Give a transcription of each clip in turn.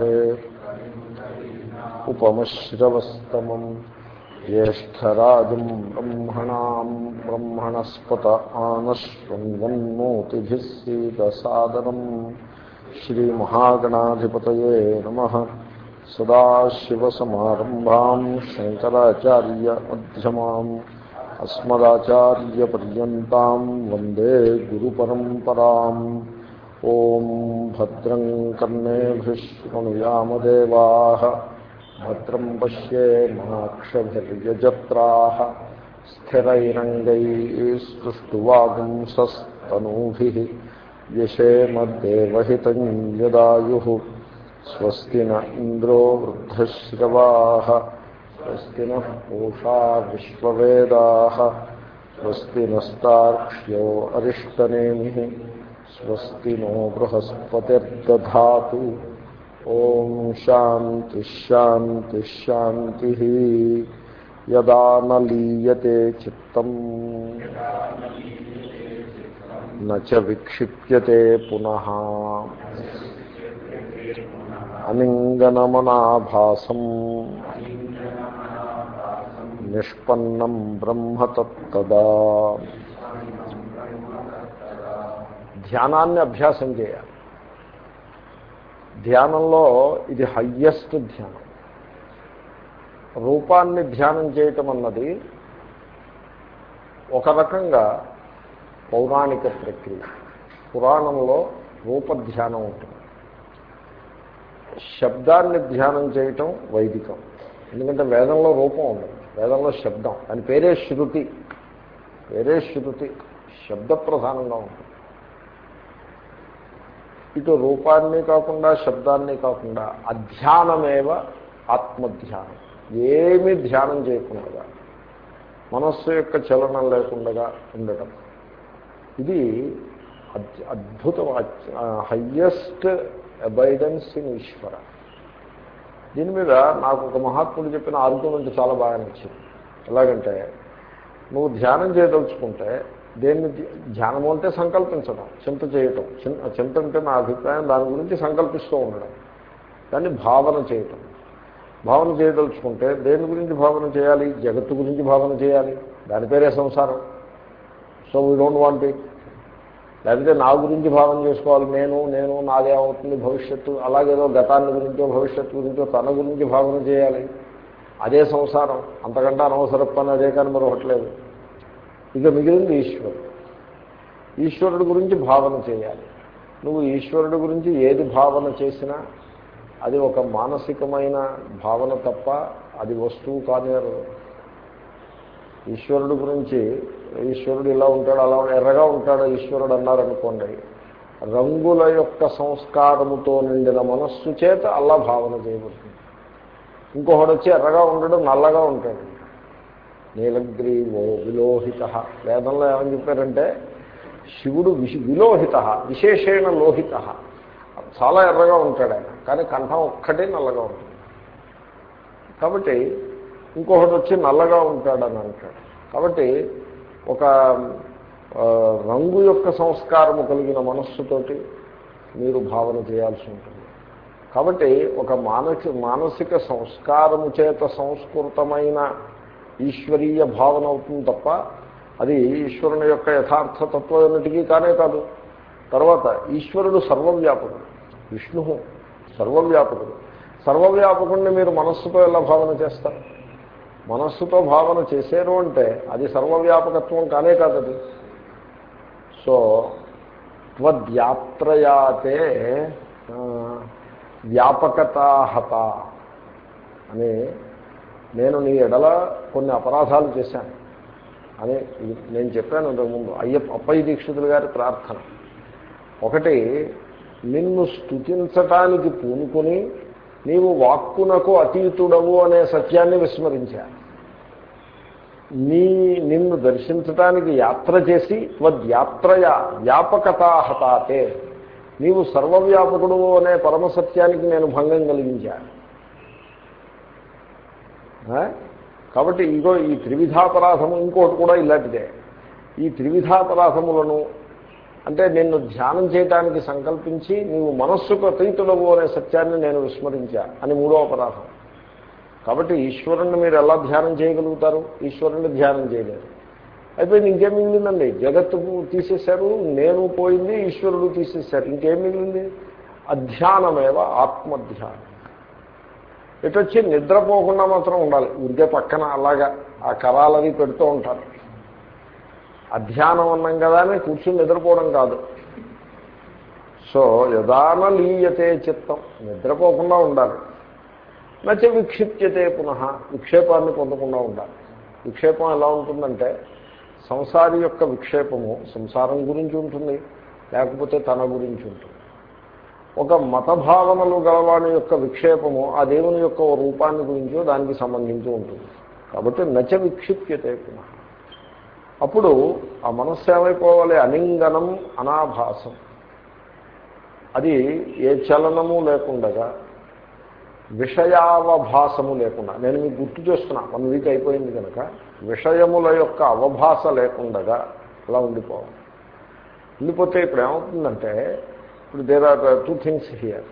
మహే ఉపమశ్రవస్తమం జ్యేష్టరాజం బ్రహ్మణా బ్రహ్మణస్పత ఆనశ్వన్మోతిభిः సీదసాదరం శ్రీమహాగణాధిపత సదాశివసమారంభా శంకరాచార్య మధ్యమా అస్మదాచార్యపర్యంతం వందే గురు పరంపరా ॐ भद्रं कर्णेभिः शृणुयामदेवाः भद्रं पश्येमाक्षभिर्यजत्राः स्थिरैरङ्गैस्तुष्टुवागुंसस्तनूभिः यशेमद्देवहितं यदायुः, स्वस्ति न इन्द्रो वृद्धश्रवाः, स्वस्ति नः पूषा स्वस्ति नस्तार्क्ष्यो स्वस्ति नो शांति शांति शान्तिश्शान्तिश्शान्तिः यदा न लीयते चित्तम्। न च विक्षिप्यते पुनः। अनिङ्गनमनाभासम्। निष्पन्नं ब्रह्म तत्तदा। ధ్యానాన్ని అభ్యాసం చేయాలి. ధ్యానంలో ఇది హయ్యెస్ట్ ధ్యానం. రూపాన్ని ధ్యానం చేయటం అన్నది ఒక రకంగా పౌరాణిక ప్రక్రియ. పురాణంలో రూపధ్యానం ఉంటుంది. శబ్దాన్ని ధ్యానం చేయటం వైదికం. ఎందుకంటే వేదంలో రూపం ఉండదు. వేదంలో శబ్దం. దాని పేరే శృతి. పేరే శృతి. శబ్ద ప్రధానంగా ఉంటుంది. ఇటు రూపాన్ని కాకుండా శబ్దాన్ని కాకుండా అధ్యానమేవ ఆత్మధ్యానం. ఏమీ ధ్యానం చేయకుండా మనస్సు యొక్క చలనం లేకుండా ఉండటం. ఇది అద్భుతం హయ్యెస్ట్ అబైడెన్స్ ఇన్ ఈశ్వర. దీని మీద నాకు ఒక మహాత్ముడు చెప్పిన ఆర్గ్యుమెంట్ చాలా బాగా నచ్చింది. ఎలాగంటే నువ్వు ధ్యానం చేయదలుచుకుంటే దేన్ని ధ్యానము అంటే సంకల్పించడం చింత చేయటం. చింత అంటే నా అభిప్రాయం దాని గురించి సంకల్పిస్తూ ఉండడం దాన్ని భావన చేయటం. భావన చేయదలుచుకుంటే దేని గురించి భావన చేయాలి? జగత్తు గురించి భావన చేయాలి. దాని పేరే సంసారం. So we don't want it లేకపోతే నా గురించి భావన చేసుకోవాలి. నేను నేను నాదేమవుతుంది భవిష్యత్తు. అలాగేదో గతాన్ని గురించో భవిష్యత్తు గురించో తన గురించి భావన చేయాలి. అదే సంసారం. అంతకంటే అనవసర పని అదే కానీ మరొకట్లేదు ఇక మిగిలింది ఈశ్వరుడు. ఈశ్వరుడు గురించి భావన చేయాలి. నువ్వు ఈశ్వరుడు గురించి ఏది భావన చేసినా అది ఒక మానసికమైన భావన తప్ప అది వస్తువు కానేరు ఈశ్వరుడు గురించి ఈశ్వరుడు ఇలా ఉంటాడు అలా ఎర్రగా ఉంటాడు ఈశ్వరుడు అన్నారనుకోండి రంగుల యొక్క సంస్కారముతో నిండిన మనస్సు చేత అలా భావన చేయబడుతుంది. ఇంకొకడు వచ్చి ఎర్రగా ఉండడం నల్లగా ఉంటాడు. నీలగ్రీవో విలోహిత. వేదంలో ఏమని చెప్పారంటే శివుడు విశి విలోహిత విశేషేణ లోహిత. చాలా ఎర్రగా ఉంటాడు ఆయన కానీ కంఠం ఒక్కటే నల్లగా ఉంటుంది. కాబట్టి ఇంకొకటి వచ్చి నల్లగా ఉంటాడని అంటాడు. కాబట్టి ఒక రంగు యొక్క సంస్కారము కలిగిన మనస్సుతోటి మీరు భావన చేయాల్సి ఉంటుంది. కాబట్టి ఒక మానసి మానసిక సంస్కారము చేత సంస్కృతమైన ఈశ్వరీయ భావన అవుతుంది తప్ప అది ఈశ్వరుని యొక్క యథార్థ తత్వం అన్నిటికీ కానే కాదు. తర్వాత ఈశ్వరుడు సర్వవ్యాపకుడు విష్ణు సర్వవ్యాపకుడు. సర్వవ్యాపకుడిని మీరు మనస్సుతో ఎలా భావన చేస్తారు? మనస్సుతో భావన చేశారు అంటే అది సర్వవ్యాపకత్వం కానే కాదది సో త్వద్యాత్రయాతే వ్యాపకతాహత అని నేను నీ ఎడల కొన్ని అపరాధాలు చేశాను. అని నేను చెప్పాను అంతకుముందు. అయ్యప్ప అప్పయ్య దీక్షితులు గారి ప్రార్థన. ఒకటి నిన్ను స్థుతించటానికి పూనుకొని నీవు వాక్కునకు అతీతుడవు అనే సత్యాన్ని విస్మరించా. నీ నిన్ను దర్శించటానికి యాత్ర చేసి త్వద్యాత్రయ వ్యాపకతాహతాతే నీవు సర్వవ్యాపకుడు అనే పరమసత్యానికి నేను భంగం కలిగించాను కాబట్టి ఇగో ఈ త్రివిధాపరాధము ఇంకోటి కూడా ఇలాంటిదే. ఈ త్రివిధాపరాధములను అంటే నిన్ను ధ్యానం చేయడానికి సంకల్పించి నీవు మనస్సుకు అతీతులవు అనే సత్యాన్ని నేను విస్మరించా అని మూడో అపరాధం. కాబట్టి ఈశ్వరుణ్ణి మీరు ఎలా ధ్యానం చేయగలుగుతారు? ఈశ్వరుణ్ణి ధ్యానం చేయలేరు అయిపోయింది ఇంకేం మిగిలిందండి? జగత్తు తీసేశారు నేను పోయింది ఈశ్వరుడు తీసేశారు ఇంకేం మిగిలింది? అధ్యానమేవ ఆత్మధ్యానం. ఇటు వచ్చి నిద్రపోకుండా మాత్రం ఉండాలి. ఉంటే పక్కన అలాగా ఆ కరాలవి పెడుతూ ఉంటారు. అధ్యానం అన్నాం కదా అని కూర్చుని నిద్రపోవడం కాదు. సో యదాన లీయతే చిత్తం. నిద్రపోకుండా ఉండాలి. నచ్చ విక్షిప్యతే పునః. విక్షేపాన్ని పొందకుండా ఉండాలి. విక్షేపం ఎలా ఉంటుందంటే సంసారి యొక్క విక్షేపము సంసారం గురించి ఉంటుంది లేకపోతే తన గురించి ఉంటుంది. ఒక మత భావనలు గలవాని యొక్క విక్షేపము ఆ దేవుని యొక్క రూపాన్ని గురించో దానికి సంబంధించి ఉంటుంది. కాబట్టి నచ విక్షిప్యతే పునః. అప్పుడు ఆ మనస్సు ఏమైపోవాలి? అనింగనం అనాభాసం. అది ఏ చలనము లేకుండగా విషయావభాసము లేకుండా. నేను మీకు గుర్తు చేస్తున్నా వన్ వీక్ అయిపోయింది కనుక విషయముల యొక్క అవభాస లేకుండగా అలా ఉండిపోవాలి. ఉండిపోతే ఇప్పుడు ఏమవుతుందంటే ఇప్పుడు there are two things here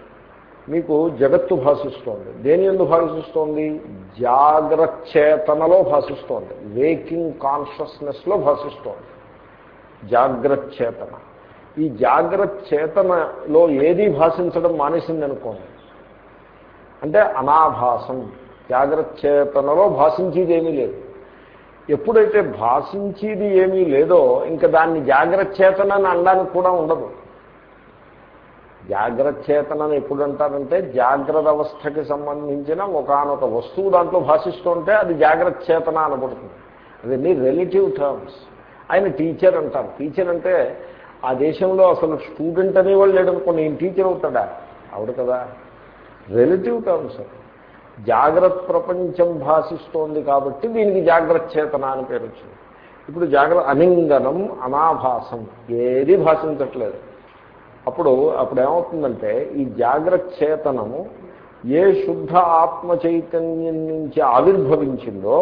మీకు జగత్తు భాషిస్తోంది. దేని ఎందు భాషిస్తోంది? జాగ్రచ్చేతనలో భాషిస్తోంది. వేకింగ్ కాన్షియస్నెస్లో భాషిస్తోంది. జాగ్రచ్చేతన. ఈ జాగ్రచ్చేతనలో ఏది భాషించడం మానేసింది అనుకోండి. అంటే అనాభాసం. జాగ్రచ్చేతనలో భాషించేది ఏమీ లేదు. ఎప్పుడైతే భాషించేది ఏమీ లేదో ఇంకా దాన్ని జాగ్రత్త చేతనని అనడానికి కూడా ఉండదు. జాగ్రత్త చేతనని ఎప్పుడు అంటారంటే జాగ్రత్త అవస్థకి సంబంధించిన ఒకనొక వస్తువు దాంట్లో భాషిస్తుంటే అది జాగ్రత్త చేతన అనబడుతుంది అవన్నీ రిలేటివ్ టర్మ్స్ ఆయన టీచర్ అంటారు. టీచర్ అంటే ఆ దేశంలో అసలు స్టూడెంట్ అనేవాళ్ళు లేడనుకోండి నేను టీచర్ అవుతాడా? అవుడు కదా. రిలేటివ్ టర్మ్స్ జాగ్రత్త ప్రపంచం భాషిస్తోంది కాబట్టి దీనికి జాగ్రత్త చేతన అని పేరు వచ్చింది ఇప్పుడు జాగ్రత్త అనింగనం అనాభాసం. ఏది భాషించట్లేదు. అప్పుడు అప్పుడు ఏమవుతుందంటే ఈ జాగ్రత్త చేతనము ఏ శుద్ధ ఆత్మ చైతన్యం నుంచి ఆవిర్భవించిందో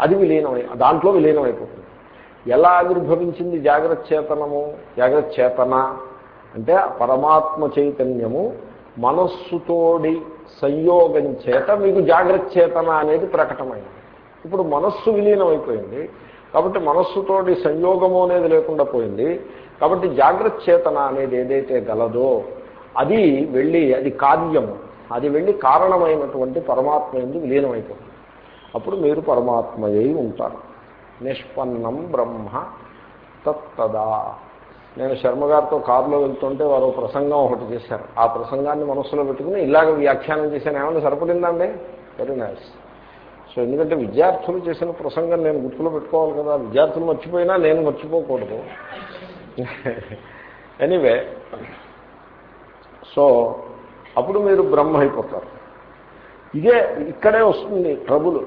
అది విలీనమై దాంట్లో విలీనమైపోతుంది. ఎలా ఆవిర్భవించింది జాగ్రత్త చేతనము జాగ్రత్త చేతన అంటే పరమాత్మ చైతన్యము మనస్సుతోడి సంయోగం చేత మీకు జాగ్రత్త చేతన అనేది ప్రకటమైంది. ఇప్పుడు మనస్సు విలీనమైపోయింది. కాబట్టి మనస్సుతోటి సంయోగము అనేది లేకుండా పోయింది. కాబట్టి జాగ్రత్త చేతన అనేది ఏదైతే గలదో అది వెళ్ళి అది కార్యము. అది వెళ్ళి కారణమైనటువంటి పరమాత్మ ఎందు విలీనమైపోతుంది. అప్పుడు మీరు పరమాత్మయ్యి ఉంటారు. నిష్పన్నం బ్రహ్మ తత్తదా. నేను శర్మగారితో కారులో వెళ్తుంటే వారు ప్రసంగం ఒకటి చేశారు. ఆ ప్రసంగాన్ని మనస్సులో పెట్టుకుని ఇలాగ వ్యాఖ్యానం చేశాను. ఏమన్నా సరిపడిందండి? వెరీ నైస్ సో ఎందుకంటే విద్యార్థులు చేసిన ప్రసంగం నేను గుర్తులో పెట్టుకోవాలి కదా. విద్యార్థులు మర్చిపోయినా నేను మర్చిపోకూడదు. ఎనీవే సో అప్పుడు మీరు బ్రహ్మ అయిపోతారు. ఇదే ఇక్కడే వస్తుంది ట్రబుల్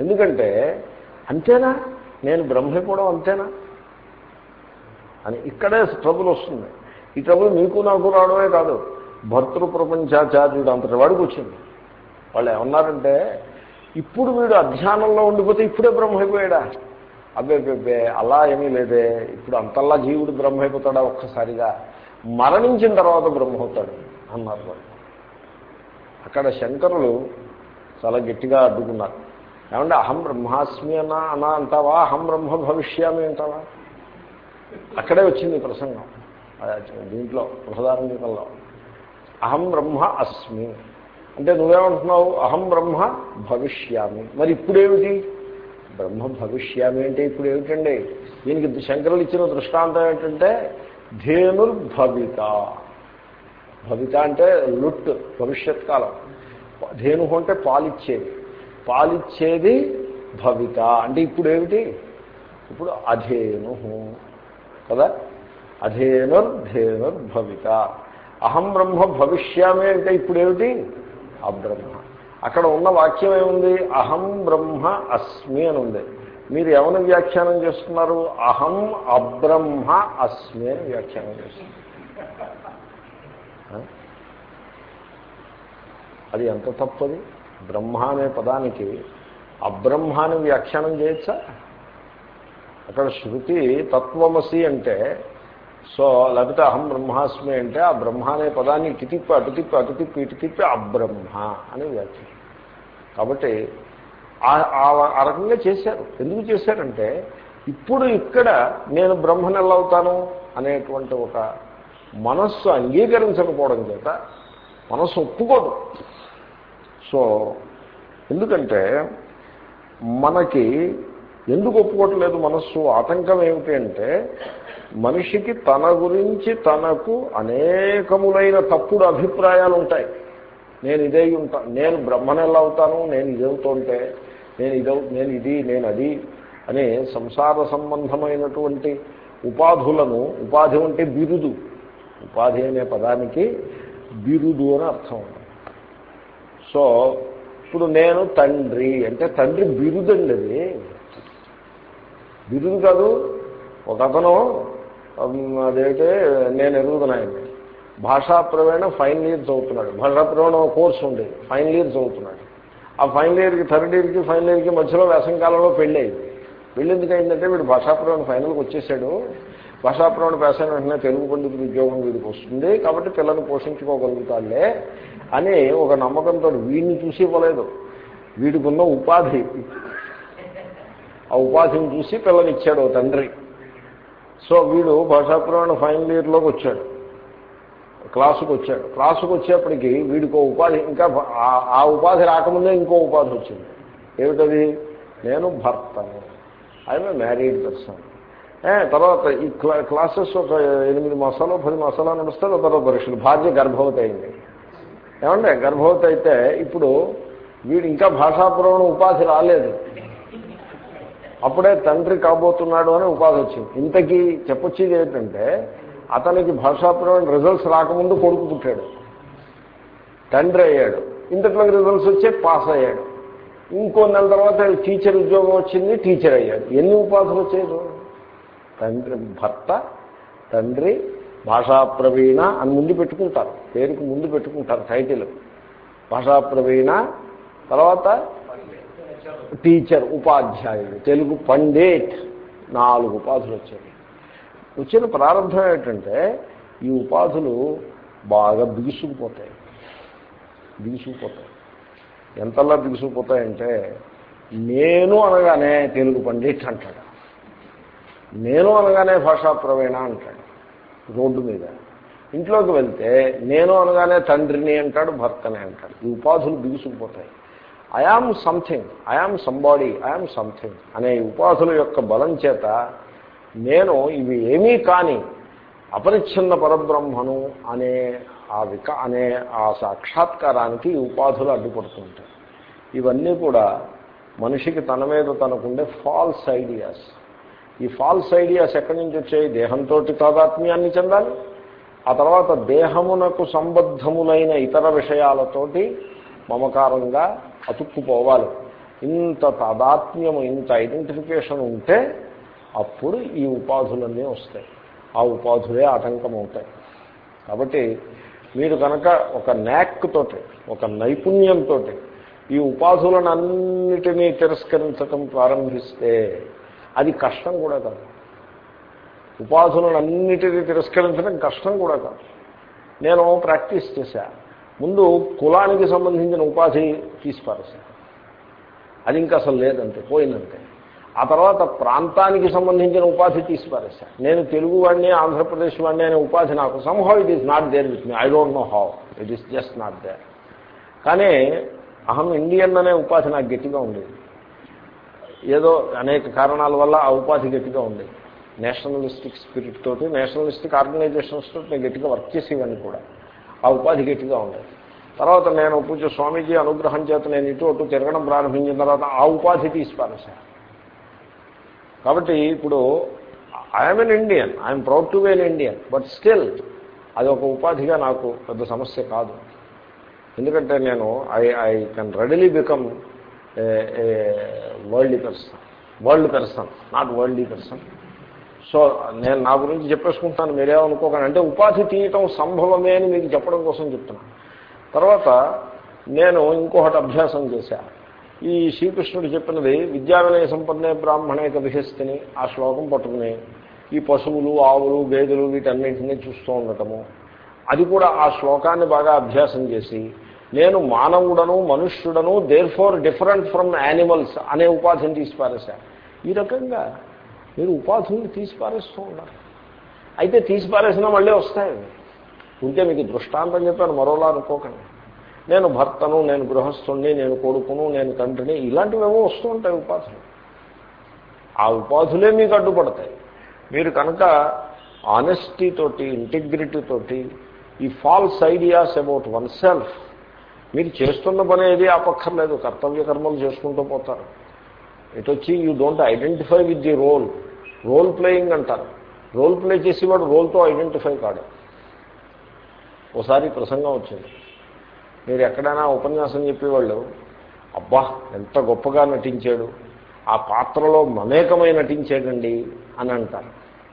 ఎందుకంటే అంతేనా? నేను బ్రహ్మ అయిపోవడం అంతేనా? అని ఇక్కడే ట్రబుల్ వస్తుంది. ఈ ట్రబుల్ మీకు నాకు రావడమే కాదు. భర్తృ ప్రపంచాచార్యుడు అంతటి వాడికి వచ్చింది. వాళ్ళు ఏమన్నారంటే ఇప్పుడు వీడు అధ్యానంలో ఉండిపోతే ఇప్పుడే బ్రహ్మ అయిపోయాడా? అబ్బే అలా ఏమీ లేదే. ఇప్పుడు అంతల్లా జీవుడు బ్రహ్మ అయిపోతాడా ఒక్కసారిగా? మరణించిన తర్వాత బ్రహ్మ అవుతాడు అన్నారు వాళ్ళు. అక్కడ శంకరులు చాలా గట్టిగా అడ్డుకున్నారు. ఏమంటే అహం బ్రహ్మాస్మి అన్నా అన్నా అంటావా? అహం బ్రహ్మ భవిష్యామి అంటావా? అక్కడే వచ్చింది ప్రసంగం. దీంట్లో బృహదారంలో అహం బ్రహ్మ అస్మి. అంటే నువ్వేమంటున్నావు? అహం బ్రహ్మ భవిష్యామి. మరి ఇప్పుడేమిటి? బ్రహ్మ భవిష్యామి అంటే ఇప్పుడు ఏమిటండి? దీనికి శంకరులు ఇచ్చిన దృష్టాంతం ఏంటంటే ధేనుర్భవిత. భవిత అంటే లుట్ భవిష్యత్ కాలం. ధేను అంటే పాలిచ్చేది. పాలిచ్చేది భవిత. అంటే ఇప్పుడు ఏమిటి? ఇప్పుడు అధేను. కదా? అధేనుర్ధేనుర్భవిత. అహం బ్రహ్మ భవిష్యామి అంటే ఇప్పుడు ఏమిటి? అబ్రహ్మ. అక్కడ ఉన్న వాక్యం ఏముంది? అహం బ్రహ్మ అస్మి అని ఉంది. మీరు ఎవరిని వ్యాఖ్యానం చేస్తున్నారు? అహం అబ్రహ్మ అస్మి అని వ్యాఖ్యానం చేస్తున్నారు. అది ఎంత తప్పది? బ్రహ్మ అనే పదానికి అబ్రహ్మ అని వ్యాఖ్యానం చేయొచ్చా? అక్కడ శృతి తత్వమసి అంటే సో లేకపోతే అహం బ్రహ్మాస్మి అంటే ఆ బ్రహ్మ అనే పదాన్ని ఇటు తిప్పి అటు తిప్పి అటు తిప్పి ఇటు తిప్పి అబ్రహ్మ అని వ్యాఖ్య. కాబట్టి ఆ రకంగా చేశారు. ఎందుకు చేశారంటే ఇప్పుడు ఇక్కడ నేను బ్రహ్మను ఎలా అవుతాను అనేటువంటి ఒక మనస్సు అంగీకరించకపోవడం చేత మనస్సు ఒప్పుకోదు. సో ఎందుకంటే మనకి ఎందుకు ఒప్పుకోవట్లేదు మనస్సు? ఆటంకం ఏమిటి అంటే మనిషికి తన గురించి తనకు అనేకములైన తప్పుడు అభిప్రాయాలు ఉంటాయి. నేను ఇదే ఉంటా నేను బ్రహ్మనెల్ల అవుతాను? నేను ఇదవుతుంటే నేను ఇదవు నేను ఇది నేను అది అనే సంసార సంబంధమైనటువంటి ఉపాధులను ఉపాధి అంటే బిరుదు. ఉపాధి అనే పదానికి బిరుదు అని అర్థం సో ఇప్పుడు నేను తండ్రి అంటే తండ్రి బిరుదండి అది. బిరుదు కాదు ఒక అతను అదైతే నేను ఎరుగుతున్నాయండి భాషా ప్రవేణ ఫైనల్ ఇయర్ చదువుతున్నాడు. భాషా ప్రవీణ కోర్సు ఉంది ఫైనల్ ఇయర్ చదువుతున్నాడు. ఆ ఫైనల్ ఇయర్కి థర్డ్ ఇయర్కి ఫైనల్ ఇయర్కి మధ్యలో వేసంకాలంలో పెళ్ళి అయింది పెళ్ళి ఎందుకు అయిందంటే వీడు భాషాప్రవణ ఫైనల్కి వచ్చేసాడు. భాషాప్రవణ పేసైన వెంటనే తెలుగు పండితుడు ఉద్యోగం వీడికి వస్తుంది. కాబట్టి పిల్లల్ని పోషించుకోగలుగుతాలే అని ఒక నమ్మకంతో వీడిని చూసి ఇవ్వలేదు. వీడికి ఉన్న ఉపాధి ఆ ఉపాధిని చూసి పిల్లనిచ్చాడు తండ్రి. సో వీడు భాషాప్రవణ ఫైనల్ ఇయర్లోకి వచ్చాడు. క్లాసుకు వచ్చాడు. క్లాసుకు వచ్చేప్పటికి వీడికి ఉపాధి ఇంకా ఆ ఉపాధి రాకముందే ఇంకో ఉపాధి వచ్చింది. ఏమిటది? నేను భర్తను. I'm married person. తర్వాత ఈ క్లాసెస్ ఒక ఎనిమిది మాసాలు పది మాసాలు నడుస్తే తర్వాత పరీక్షలు. భార్య గర్భవతి అయింది. ఏమంటే గర్భవతి అయితే ఇప్పుడు వీడు ఇంకా భాషాపురం ఉపాధి రాలేదు. అప్పుడే తండ్రి కాబోతున్నాడు అని ఉపాధి వచ్చింది. ఇంతకీ చెప్పొచ్చేది ఏంటంటే అతనికి భాషాపరమైన రిజల్ట్స్ రాకముందు కొడుకు పుట్టాడు. తండ్రి అయ్యాడు. ఇంతట్లోకి రిజల్ట్స్ వచ్చే పాస్ అయ్యాడు. ఇంకో నెల తర్వాత టీచర్ ఉద్యోగం వచ్చింది టీచర్ అయ్యాడు. ఎన్ని ఉపాధులు వచ్చేది. తండ్రి భర్త తండ్రి భాషాప్రవీణ అని ముందు పెట్టుకుంటారు. పేరుకి ముందు పెట్టుకుంటారు టైటిల్ భాషాప్రవీణ తర్వాత టీచర్ ఉపాధ్యాయుడు. తెలుగు పండిట్. నాలుగు ఉపాధులు వచ్చాయి. వచ్చిన ప్రారంభం ఏంటంటే ఈ ఉపాధులు బాగా బిగుసుకుపోతాయి. బిగుసుకుపోతాయి. ఎంతలా బిగుసుకుపోతాయంటే నేను అనగానే తెలుగు పండిట్ అంటాడు. నేను అనగానే భాషా ప్రవీణ అంటాడు. రోడ్డు మీద. ఇంట్లోకి వెళ్తే నేను అనగానే తండ్రిని అంటాడు భర్తని అంటాడు. ఈ ఉపాధులు బిగుసుకుపోతాయి. I am something I am somebody I am something అనే ఉపాధుల యొక్క బలం చేత నేను ఇవి ఏమీ కాని అపరిచ్ఛిన్న పరబ్రహ్మను అనే ఆ విక అనే ఆ సాక్షాత్కారానికి ఈ ఉపాధులు అడ్డుపడుతుంటాయి ఇవన్నీ కూడా మనిషికి తన మీద తనకుండే ఫాల్స్ ఐడియాస్ ఈ ఫాల్స్ ఐడియాస్ ఎక్కడి నుంచి వచ్చాయి? దేహంతో తాదాత్మ్యాన్ని చెందాలి. ఆ తర్వాత దేహమునకు సంబద్ధములైన ఇతర విషయాలతోటి మమకారంగా అతుక్కుపోవాలి. ఇంత తాదాత్మ్యం ఇంత ఐడెంటిఫికేషన్ ఉంటే అప్పుడు ఈ ఉపాధులన్నీ వస్తాయి. ఆ ఉపాధులే ఆటంకం అవుతాయి కాబట్టి మీరు కనుక ఒక న్యాక్ తోటి ఒక నైపుణ్యంతో ఈ ఉపాధులను అన్నిటినీ తిరస్కరించటం ప్రారంభిస్తే అది కష్టం కూడా కాదు. ఉపాధులను అన్నిటినీ తిరస్కరించడం కష్టం కూడా కాదు. నేను ప్రాక్టీస్ చేశాను ముందు కులానికి సంబంధించిన ఉపాధి తీసిపారేసా అది ఇంకా అసలు లేదంటే పోయిందంటే ఆ తర్వాత ప్రాంతానికి సంబంధించిన ఉపాధి తీసిపారేసా నేను తెలుగు వాడిని ఆంధ్రప్రదేశ్ వాడిని అనే ఉపాధి నాకు. Somehow it is not there with me I don't know how it is just not there కానీ అహం ఇండియన్ అనే ఉపాధి నాకు గట్టిగా ఉండేది. ఏదో అనేక కారణాల వల్ల ఆ ఉపాధి గట్టిగా ఉండేది. నేషనలిస్టిక్ స్పిరిట్ తోటి నేషనలిస్టిక్ ఆర్గనైజేషన్స్ తోటి నేను గట్టిగా వర్క్ చేసేవాడిని కూడా. ఆ ఉపాధి గట్టిగా ఉండేది తర్వాత నేను పూజ స్వామీజీ అనుగ్రహం చేత నేను ఇటు అటు తిరగడం ప్రారంభించిన తర్వాత ఆ ఉపాధి తీసి సార్ కాబట్టి ఇప్పుడు I'm an Indian I'm proud to be an Indian but still అది ఒక ఉపాధిగా నాకు పెద్ద సమస్య కాదు. ఎందుకంటే నేను I I can readily become world person world person not world person so నేను నా గురించి చెప్పేసుకుంటాను మీరేమనుకోకండి. అంటే ఉపాధి తీయటం సంభవమే అని మీకు చెప్పడం కోసం చెప్తున్నాను. తర్వాత నేను ఇంకొకటి అభ్యాసం చేశాను ఈ శ్రీకృష్ణుడు చెప్పినది విద్యావినయ సంపన్నే బ్రాహ్మణే కవిహస్తిని ఆ శ్లోకం పట్టుకుని ఈ పశువులు ఆవులు గేదెలు వీటన్నింటినీ చూస్తూ ఉండటము. అది కూడా ఆ శ్లోకాన్ని బాగా అభ్యాసం చేసి నేను మానవుడను మనుష్యుడను therefore different from animals అనే ఉపాధిని తీసిపారేశాను ఈ రకంగా మీరు ఉపాధుల్ని తీసిపారేస్తూ ఉన్నారు అయితే తీసిపారేసినా మళ్ళీ వస్తాయి ఉంటే మీకు దృష్టాంతం చెప్పాను మరోలా అనుకోకండి. నేను భర్తను నేను గృహస్థుణ్ణి నేను కొడుకును నేను తండ్రిని ఇలాంటివేమో వస్తూ ఉంటాయి ఉపాధులు. ఆ ఉపాధులే మీకు అడ్డుపడతాయి. మీరు కనుక ఆనెస్టీతోటి ఇంటిగ్రిటీతోటి ఈ false ideas about one self మీరు చేస్తున్న పని ఏది ఆపక్కర్లేదు కర్తవ్య కర్మలు చేసుకుంటూ పోతారు. ఇటు వచ్చి you don't identify with the role role playing అంటారు. రోల్ ప్లే చేసేవాడు రోల్తో ఐడెంటిఫై కాడు. ఓసారి ప్రసంగం వచ్చింది. మీరు ఎక్కడైనా ఉపన్యాసం చెప్పేవాళ్ళు అబ్బా ఎంత గొప్పగా నటించాడు ఆ పాత్రలో మమేకమై నటించాడండి అని అంటారు.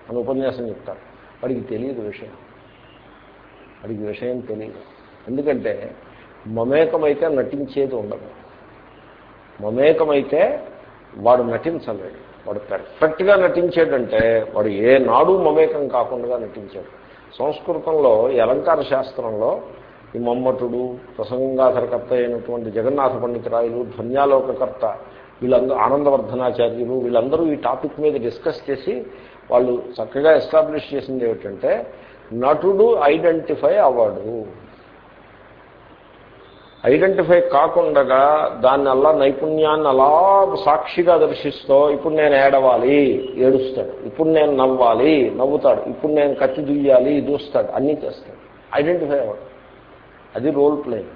అని ఉపన్యాసం చెప్తారు. వాడికి తెలియదు విషయం. వాడికి విషయం తెలియదు. ఎందుకంటే మమేకమైతే నటించేది ఉండదు. మమేకమైతే వాడు నటించలేడు. వాడు పెర్ఫెక్ట్గా నటించాడంటే వాడు ఏ నాడు మమేకం కాకుండా నటించాడు. సంస్కృతంలో ఈ అలంకార శాస్త్రంలో ఈ మమ్మటుడు ప్రసంగాధరకర్త అయినటువంటి జగన్నాథ పండితురాయులు ధ్వన్యాలోకకర్త వీళ్ళందరూ ఆనందవర్ధనాచార్యులు వీళ్ళందరూ ఈ టాపిక్ మీద డిస్కస్ చేసి వాళ్ళు చక్కగా ఎస్టాబ్లిష్ చేసింది ఏమిటంటే నటుడు ఐడెంటిఫై అవ్వడు. ఐడెంటిఫై కాకుండా దాన్ని అలా నైపుణ్యాన్ని అలా సాక్షిగా దర్శిస్తూ ఇప్పుడు నేను ఏడవాలి ఏడుస్తాడు. ఇప్పుడు నేను నవ్వాలి నవ్వుతాడు. ఇప్పుడు నేను కత్తి దుయ్యాలి దూస్తాడు. అన్నీ చేస్తాడు. ఐడెంటిఫై అవ్వడు. అది రోల్ ప్లేయింగ్.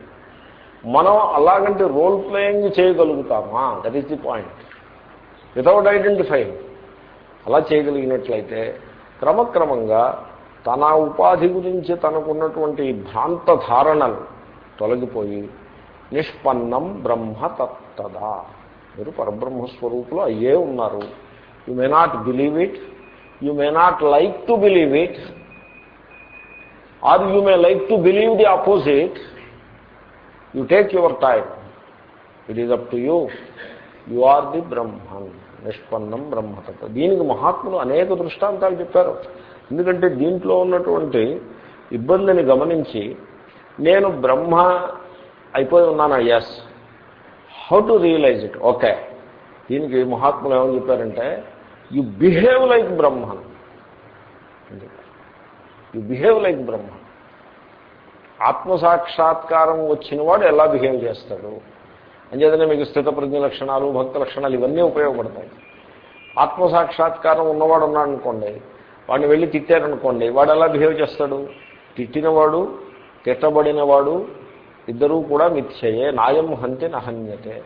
మనం అలాగంటే role playing చేయగలుగుతామా? That is the point without identifying అలా చేయగలిగినట్లయితే క్రమక్రమంగా తన ఉపాధి గురించి తనకున్నటువంటి భ్రాంత ధారణలు తొలగిపోయి నిష్పన్నం బ్రహ్మ తత్తదా. మీరు పరబ్రహ్మస్వరూపులు అయ్యే ఉన్నారు. You may not believe it you may not like to believe it or you may like to believe the opposite you take your time it is up to you you are the Brahman నిష్పన్నం బ్రహ్మతత్వ దీనికి మహాత్ములు అనేక దృష్టాంతాలు చెప్పారు. ఎందుకంటే దీంట్లో ఉన్నటువంటి ఇబ్బందిని గమనించి నేను బ్రహ్మ అయిపోయి ఉన్నాను yes how to realize it okay దీనికి మహాత్ములు ఏమని చెప్పారంటే you behave like Brahman you behave like Brahma ఆత్మసాక్షాత్కారం వచ్చినవాడు ఎలా బిహేవ్ చేస్తాడు? అంచేతనే మీకు స్థితప్రజ్ఞ లక్షణాలు భక్త లక్షణాలు ఇవన్నీ ఉపయోగపడతాయి. ఆత్మసాక్షాత్కారం ఉన్నవాడు ఉన్నాడు అనుకోండి వాడిని వెళ్ళి తిట్టారనుకోండి వాడు ఎలా బిహేవ్ చేస్తాడు? తిట్టినవాడు తిట్టబడినవాడు ఇద్దరూ కూడా మిథ్యయే. నాయం హంతి నహన్యతే.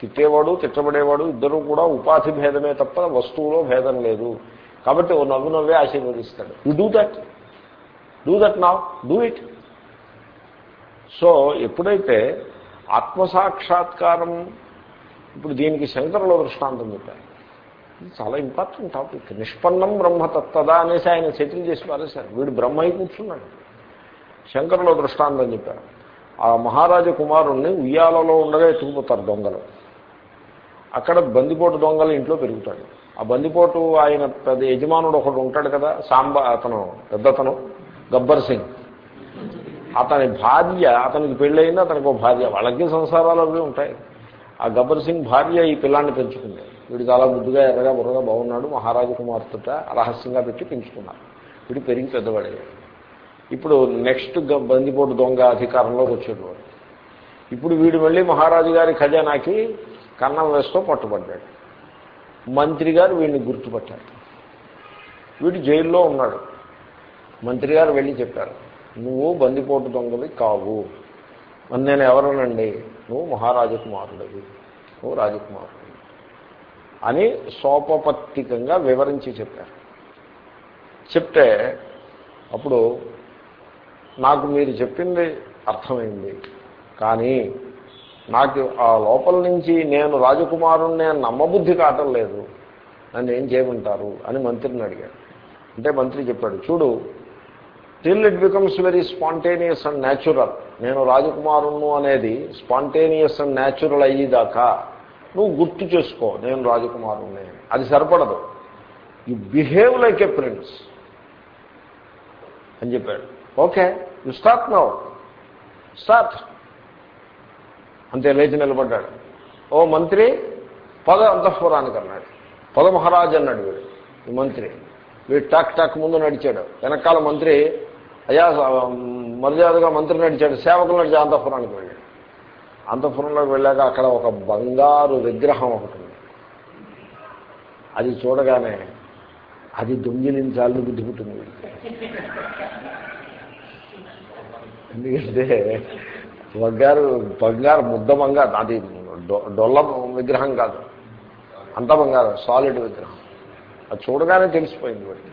తిట్టేవాడు తిట్టబడేవాడు ఇద్దరూ కూడా ఉపాధి భేదమే తప్ప వస్తువులో భేదం లేదు. కాబట్టి ఓ నవ్వు నవ్వే ఆశీర్వదిస్తాడు. You do that do that నా డూ ఇట్ సో ఎప్పుడైతే ఆత్మసాక్షాత్కారం ఇప్పుడు దీనికి శంకరులో దృష్టాంతం చెప్పారు. ఇది చాలా ఇంపార్టెంట్ టాపిక్ నిష్పన్నం బ్రహ్మ తత్తదా అనేసి ఆయన సెటిల్ చేసి పారేశారు. వీడు బ్రహ్మ అయి కూర్చున్నాడు. శంకరులో దృష్టాంతం చెప్పారు. ఆ మహారాజ కుమారుణ్ణి ఉయ్యాలలో ఉండగా ఎత్తుకుపోతారు దొంగలు. అక్కడ బందిపోటు దొంగలు ఇంట్లో పెరుగుతాడు. ఆ బందిపోటు ఆయన పెద్ద యజమానుడు ఒకడు ఉంటాడు కదా సాంబ అతను పెద్దతను గబ్బర్ సింగ్. అతని భార్య అతనికి పెళ్ళయింది అతనికి ఒక భార్య. వాళ్ళకి సంసారాలు అవి ఉంటాయి. ఆ గబ్బర్ సింగ్ భార్య ఈ పిల్లాన్ని పెంచుకుంది. వీడు చాలా ముద్దుగా ఎర్రగా బుర్రగా బాగున్నాడు. మహారాజు కుమార్తెట రహస్యంగా పెట్టి పెంచుకున్నారు. వీడు పెరిగి పెద్దవాడయ్యాడు. ఇప్పుడు నెక్స్ట్ బందిపోటు దొంగ అధికారంలోకి వచ్చేటవాడు ఇప్పుడు వీడు మళ్ళీ మహారాజు గారి ఖజానాకి కన్నం వేస్తూ పట్టుబడ్డాడు. మంత్రి గారు వీడిని గుర్తుపట్టారు. వీడు జైల్లో ఉన్నాడు. మంత్రి గారు వెళ్ళి చెప్పారు నువ్వు బందిపోటు దొంగవి కావు. నేను ఎవరనండి? నువ్వు మహారాజకుమారుడవి. నువ్వు రాజకుమారుడు అని సోపపత్తికంగా వివరించి చెప్పారు. చెప్తే అప్పుడు నాకు మీరు చెప్పింది అర్థమైంది. కానీ నాకు ఆ లోపల నుంచి నేను రాజకుమారుని నేను నమ్మబుద్ధి కావటం లేదు. నన్ను ఏం చేయమంటారు అని మంత్రిని అడిగాడు. అంటే మంత్రి చెప్పాడు చూడు till it becomes very spontaneous and natural నేను రాజకుమారుణ్ణు అనేది స్పాంటేనియస్ అండ్ న్యాచురల్ అయ్యేదాకా నువ్వు గుర్తు చేసుకో నేను రాజకుమారుణ్ణి అది సరిపడదు. You behave like a prince అని చెప్పాడు. Okay you start now. Start. అంతే లేచి నిలబడ్డాడు. ఓ మంత్రి పద అంతఃపురానికి అన్నాడు. పద మహారాజు అన్నాడు వీడు ఈ మంత్రి. వీడు టాక్ టాక్ ముందు నడిచాడు. వెనకాల మంత్రి అయ్యా మర్యాదగా మంత్రి నడిచాడు. సేవకులు నడిచి అంతఃపురానికి వెళ్ళాడు. అంతఃపురంలోకి వెళ్ళాక అక్కడ ఒక బంగారు విగ్రహం ఒకటి ఉంది. అది చూడగానే అది దొంగిలించాలని బుద్ధి పుట్టింది ఎందుకంటే బంగారు బంగారు ముద్ద బంగారు అది డొల్ల విగ్రహం కాదు. అంత బంగారు సాలిడ్ విగ్రహం. అది చూడగానే తెలిసిపోయింది వాడికి.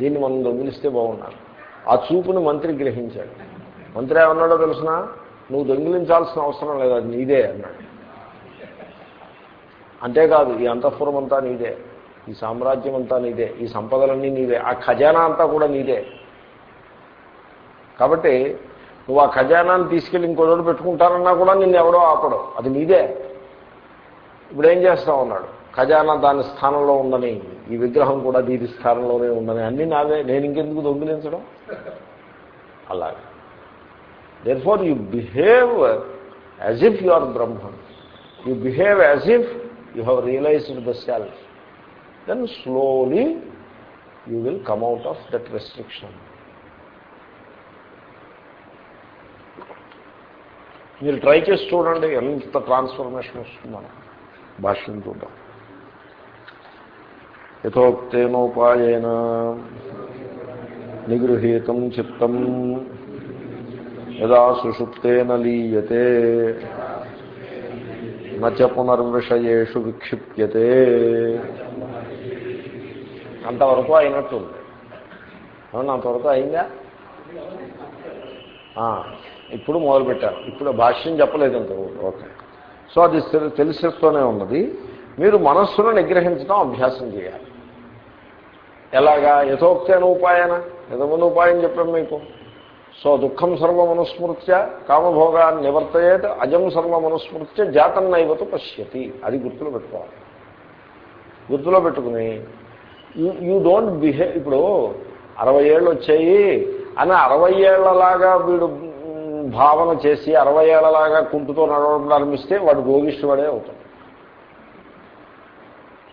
దీన్ని మనం దొంగిలిస్తే బాగున్నారు. ఆ చూపుని మంత్రి గ్రహించాడు. మంత్రి ఏమన్నాడో తెలిసిన? నువ్వు దొంగిలించాల్సిన అవసరం లేదు అది నీదే అన్నాడు. అంతేకాదు ఈ అంతఃపురం అంతా నీదే. ఈ సామ్రాజ్యం అంతా నీదే. ఈ సంపదలన్నీ నీదే ఆ ఖజానా అంతా కూడా నీదే. కాబట్టి నువ్వు ఆ ఖజానాన్ని తీసుకెళ్ళి ఇంకో చోటు పెట్టుకుంటారన్నా కూడా నిన్ను ఎవడో ఆపడు. అది నీదే. ఇప్పుడు ఏం చేస్తావు అన్నాడు. ఖజానా దాని స్థానంలో ఉందని ఈ విగ్రహం కూడా దీని స్థానంలోనే ఉందని. అన్నీ నావే. నేను ఇంకెందుకు దొంగిలించడం? అలాగే. Therefore you behave as if you are Brahman you behave as if you have realised the self then slowly you will come out of that restriction మీరు ట్రై చేసి చూడండి ఎంత ట్రాన్స్ఫర్మేషన్ వస్తుందని భాష్యం చూద్దాం. యథోక్తేనోపాయన నిగృహీతం చిత్తం యదా సుషుప్తేన లీయతే నచ పునర్విషయేషు విక్షిప్యతే. అంతవరకు అయినట్టుంది. అవును అంతవరకు అయిందా? ఇప్పుడు మొదలుపెట్టారు. ఇప్పుడు భాష్యం చెప్పలేదు ఇంతకుముందు ఓకే. సో అది తెలిసిస్తూనే ఉన్నది. మీరు మనస్సును నిగ్రహించడం అభ్యాసం చేయాలి. ఎలాగా? యథోక్తైన ఉపాయన. యథముందు ఉపాయం చెప్పాం మీకు? సో దుఃఖం సర్వమనుస్మృత్య కామభోగాన్ని నివర్తయేత అజం సర్వమనుస్మృత్య జాతం నైవత పశ్యతి. అది గుర్తులో పెట్టుకోవాలి. గుర్తులో పెట్టుకుని యూ యూ డోంట్ బిహేవ్ ఇప్పుడు అరవై ఏళ్ళు వచ్చాయి అని అరవై ఏళ్ళలాగా వీడు భావన చేసి అరవై ఏళ్ళలాగా కుంటుతో నడవడం ప్రారంభిస్తే వాడు రోగిష్ఠువాడే అవుతాడు.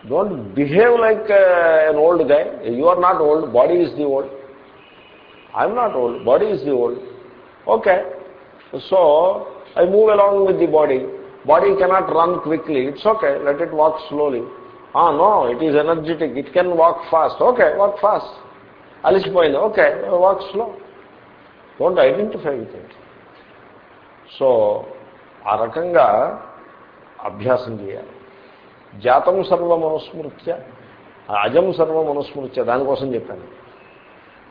Don't behave like an old guy you are not old body is the old I'm not old body is the old okay so I move along with the body body cannot run quickly it's okay let it walk slowly no it is energetic it can walk fast okay walk fast అలిసిపోయింది okay walk slow don't identify with it so ఆ రకంగా అభ్యాసం చేయాలి. జాతం సర్వ మనుస్మృత్య అజం సర్వ మనుస్మృత్య దానికోసం చెప్పాను.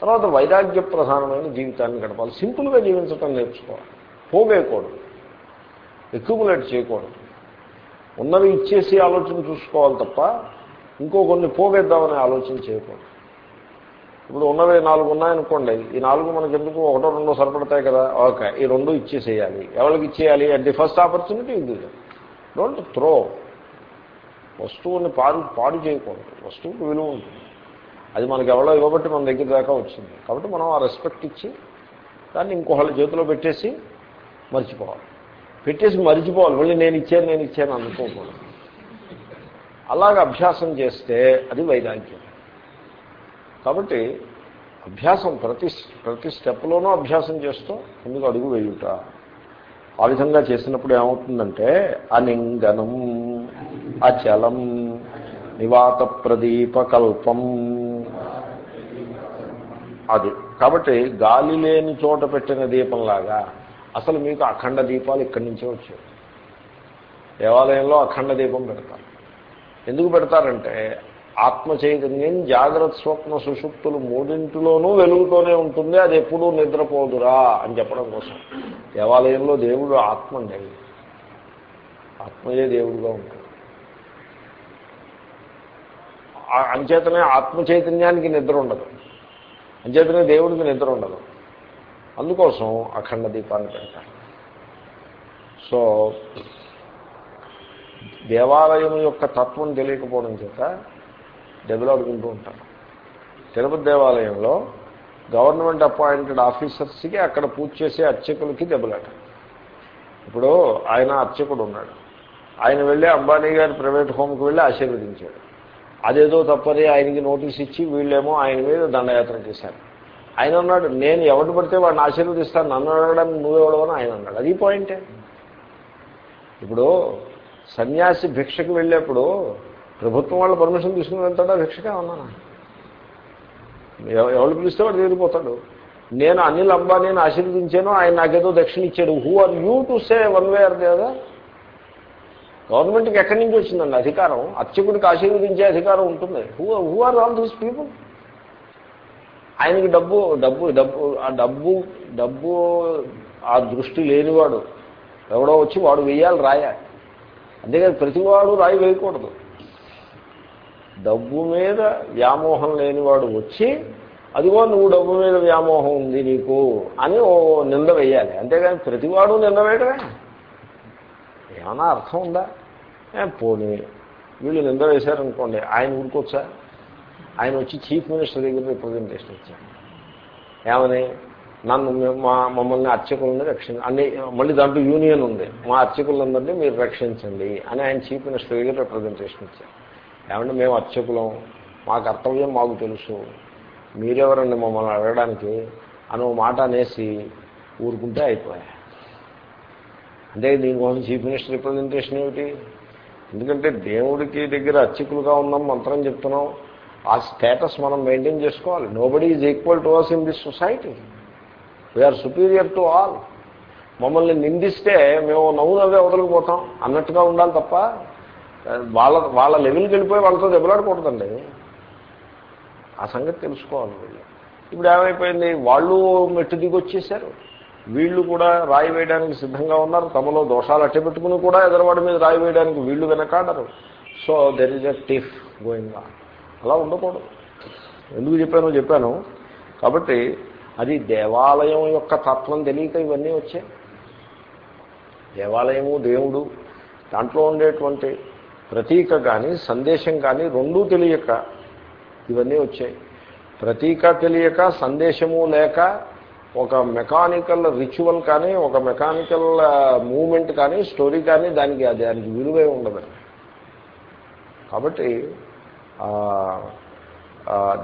తర్వాత వైరాగ్య ప్రధానమైన జీవితాన్ని గడపాలి. సింపుల్గా జీవించటం నేర్చుకోవాలి. పోగేయకూడదు. ఎక్యుములేట్ చేయకూడదు. ఉన్నవి ఇచ్చేసి ఆలోచన చూసుకోవాలి తప్ప ఇంకో కొన్ని పోగేద్దామనే ఆలోచన చేయకూడదు. ఇప్పుడు ఉన్నవి నాలుగు ఉన్నాయనుకోండి ఈ నాలుగు మనకి ఎందుకు ఒకటో రెండో సరిపడతాయి కదా. ఓకే ఈ రెండు ఇచ్చేసేయాలి. ఎవరికి ఇచ్చేయాలి? అట్ ది ఫస్ట్ ఆపర్చునిటీ ఇది డోంట్ త్రో వస్తువుని పాడు పాడు చేయకూడదు. వస్తువుకి విలువ ఉంటుంది. అది మనకి ఎవరో ఇవ్వబట్టి మన దగ్గర దాకా వచ్చింది. కాబట్టి మనం ఆ రెస్పెక్ట్ ఇచ్చి దాన్ని ఇంకొకళ్ళ చేతిలో పెట్టేసి మర్చిపోవాలి. పెట్టేసి మర్చిపోవాలి. మళ్ళీ నేను ఇచ్చాను నేను ఇచ్చాను అనుకోకూడదు. అలాగ అభ్యాసం చేస్తే అది వైరాగ్యం. కాబట్టి అభ్యాసం ప్రతి ప్రతి స్టెప్లోనూ అభ్యాసం చేస్తూ ముందుకు అడుగు వేయుట. ఆ విధంగా చేసినప్పుడు ఏమవుతుందంటే అనింగనం అచలం నివాత ప్రదీపకల్పం. అది. కాబట్టి గాలి లేని చోట పెట్టిన దీపంలాగా అసలు మీకు అఖండ దీపాలు ఇక్కడి నుంచే వచ్చాయి దేవాలయంలో అఖండ దీపం పెడతారు. ఎందుకు పెడతారంటే ఆత్మ చైతన్యం జాగ్రత్త స్వప్న సుషుప్తులు మూడింటిలోనూ వెలుగుతూనే ఉంటుంది. అది ఎప్పుడూ నిద్రపోదురా అని చెప్పడం కోసం. దేవాలయంలో దేవుడు ఆత్మ అండి ఆత్మయే దేవుడుగా ఉంటాడు. అంచేతనే ఆత్మ చైతన్యానికి నిద్ర ఉండదు. అంచేతనే దేవుడికి నిద్ర ఉండదు. అందుకోసం అఖండ దీపాన్ని పెడతారు. సో దేవాలయం యొక్క తత్వం తెలియకపోవడం చేత డెవలప్కుంటూ ఉంటారు. తిరుపతి దేవాలయంలో గవర్నమెంట్ అపాయింటెడ్ ఆఫీసర్స్కి అక్కడ పూజ చేసే అర్చకులకి దెబ్బలాట. ఇప్పుడు ఆయన అర్చకుడు ఉన్నాడు. ఆయన వెళ్ళి అంబానీ గారి ప్రైవేట్ హోమ్కి వెళ్ళి ఆశీర్వదించాడు. అదేదో తప్పని ఆయనకి నోటీస్ ఇచ్చి వీళ్ళేమో ఆయన మీద దండయాత్ర చేశారు. ఆయన అన్నాడు నేను ఎవరిని పడితే వాడిని ఆశీర్వదిస్తాను. నన్ను అడగడానికి నువ్వెవడవని ఆయన అన్నాడు. అది పాయింటే. ఇప్పుడు సన్యాసి భిక్షకు వెళ్ళేప్పుడు ప్రభుత్వం వాళ్ళ పర్మిషన్ తీసుకుని వెళ్తాడా భిక్షగా ఉన్నానా? ఎవరు పిలిస్తే వాడు తీరిపోతాడు నేను అనిల్ అంబానీని ఆశీర్వదించాను ఆయన నాకేదో దక్షిణ ఇచ్చాడు. Who are you to say one way or దేదా గవర్నమెంట్కి ఎక్కడి నుంచి వచ్చిందండి అధికారం? అర్చకుడికి ఆశీర్వదించే అధికారం ఉంటుంది. Who who are all these people ఆయనకి డబ్బు డబ్బు డబ్బు ఆ డబ్బు డబ్బు ఆ దృష్టి లేనివాడు. ఎవడో వచ్చి వాడు వెయ్యాలి రాయాలి. అంతేకాదు ప్రతివాడు రాయి వేయకూడదు. డబ్బు మీద వ్యామోహం లేనివాడు వచ్చి అదిగో నువ్వు డబ్బు మీద వ్యామోహం ఉంది నీకు అని ఓ నింద వేయాలి. అంతేగాని ప్రతివాడు నింద వేయడమే ఏమన్నా అర్థం ఉందా? పోనీ. వీళ్ళు నింద వేశారనుకోండి ఆయన ఊరుకోవచ్చా ఆయన వచ్చి చీఫ్ మినిస్టర్ దగ్గర రిప్రజెంటేషన్ ఇచ్చారు ఏమని? నన్ను మా మమ్మల్ని అర్చకులని రక్షించ అన్ని మళ్ళీ దాంట్లో యూనియన్ ఉంది. మా అర్చకులందరినీ మీరు రక్షించండి అని ఆయన చీఫ్ మినిస్టర్ దగ్గర రిప్రజెంటేషన్ ఇచ్చారు ఏమంటే మేము అర్చకులం. మా కర్తవ్యం మాకు తెలుసు. మీరెవరండి మమ్మల్ని అడగడానికి? అని మాట అనేసి ఊరుకుంటే అయిపోయాయి అంటే దీనికోసం చీఫ్ మినిస్టర్ రిప్రజెంటేషన్ ఏమిటి? ఎందుకంటే దేవుడికి దగ్గర అర్చకులుగా ఉన్నాం మంత్రం చెప్తున్నాం. ఆ స్టేటస్ మనం మెయింటైన్ చేసుకోవాలి. Nobody is equal to us in this society we are superior to all మమ్మల్ని నిందిస్తే మేము నవ్వు నవ్వే వదలకపోతాం అన్నట్టుగా ఉండాలి తప్ప వాళ్ళ వాళ్ళ లెవెల్కి వెళ్ళిపోయి వాళ్ళతో దెబ్బలాడకూడదండి ఆ సంగతి తెలుసుకోవాలి వీళ్ళు. ఇప్పుడు ఏమైపోయింది? వాళ్ళు మెట్టు దిగి వచ్చేసారు వీళ్ళు కూడా రాయి వేయడానికి సిద్ధంగా ఉన్నారు. తమలో దోషాలు అట్టబెట్టుకుని కూడా ఎదరవాడి మీద రాయి వేయడానికి వీళ్ళు వెనకాడరు. So there is a tiff going on అలా ఉండకూడదు. ఎందుకు చెప్పానో చెప్పాను. కాబట్టి అది దేవాలయం యొక్క తత్వం తెలియక ఇవన్నీ వచ్చాయి. దేవాలయము దేవుడు. దాంట్లో ఉండేటువంటి ప్రతీక కానీ సందేశం కానీ రెండూ తెలియక ఇవన్నీ వచ్చాయి. ప్రతీక తెలియక సందేశము లేక ఒక మెకానికల్ రిచువల్ కానీ ఒక మెకానికల్ మూమెంట్ కానీ స్టోరీ కానీ దానికి దానికి విలువే ఉండదండి కాబట్టి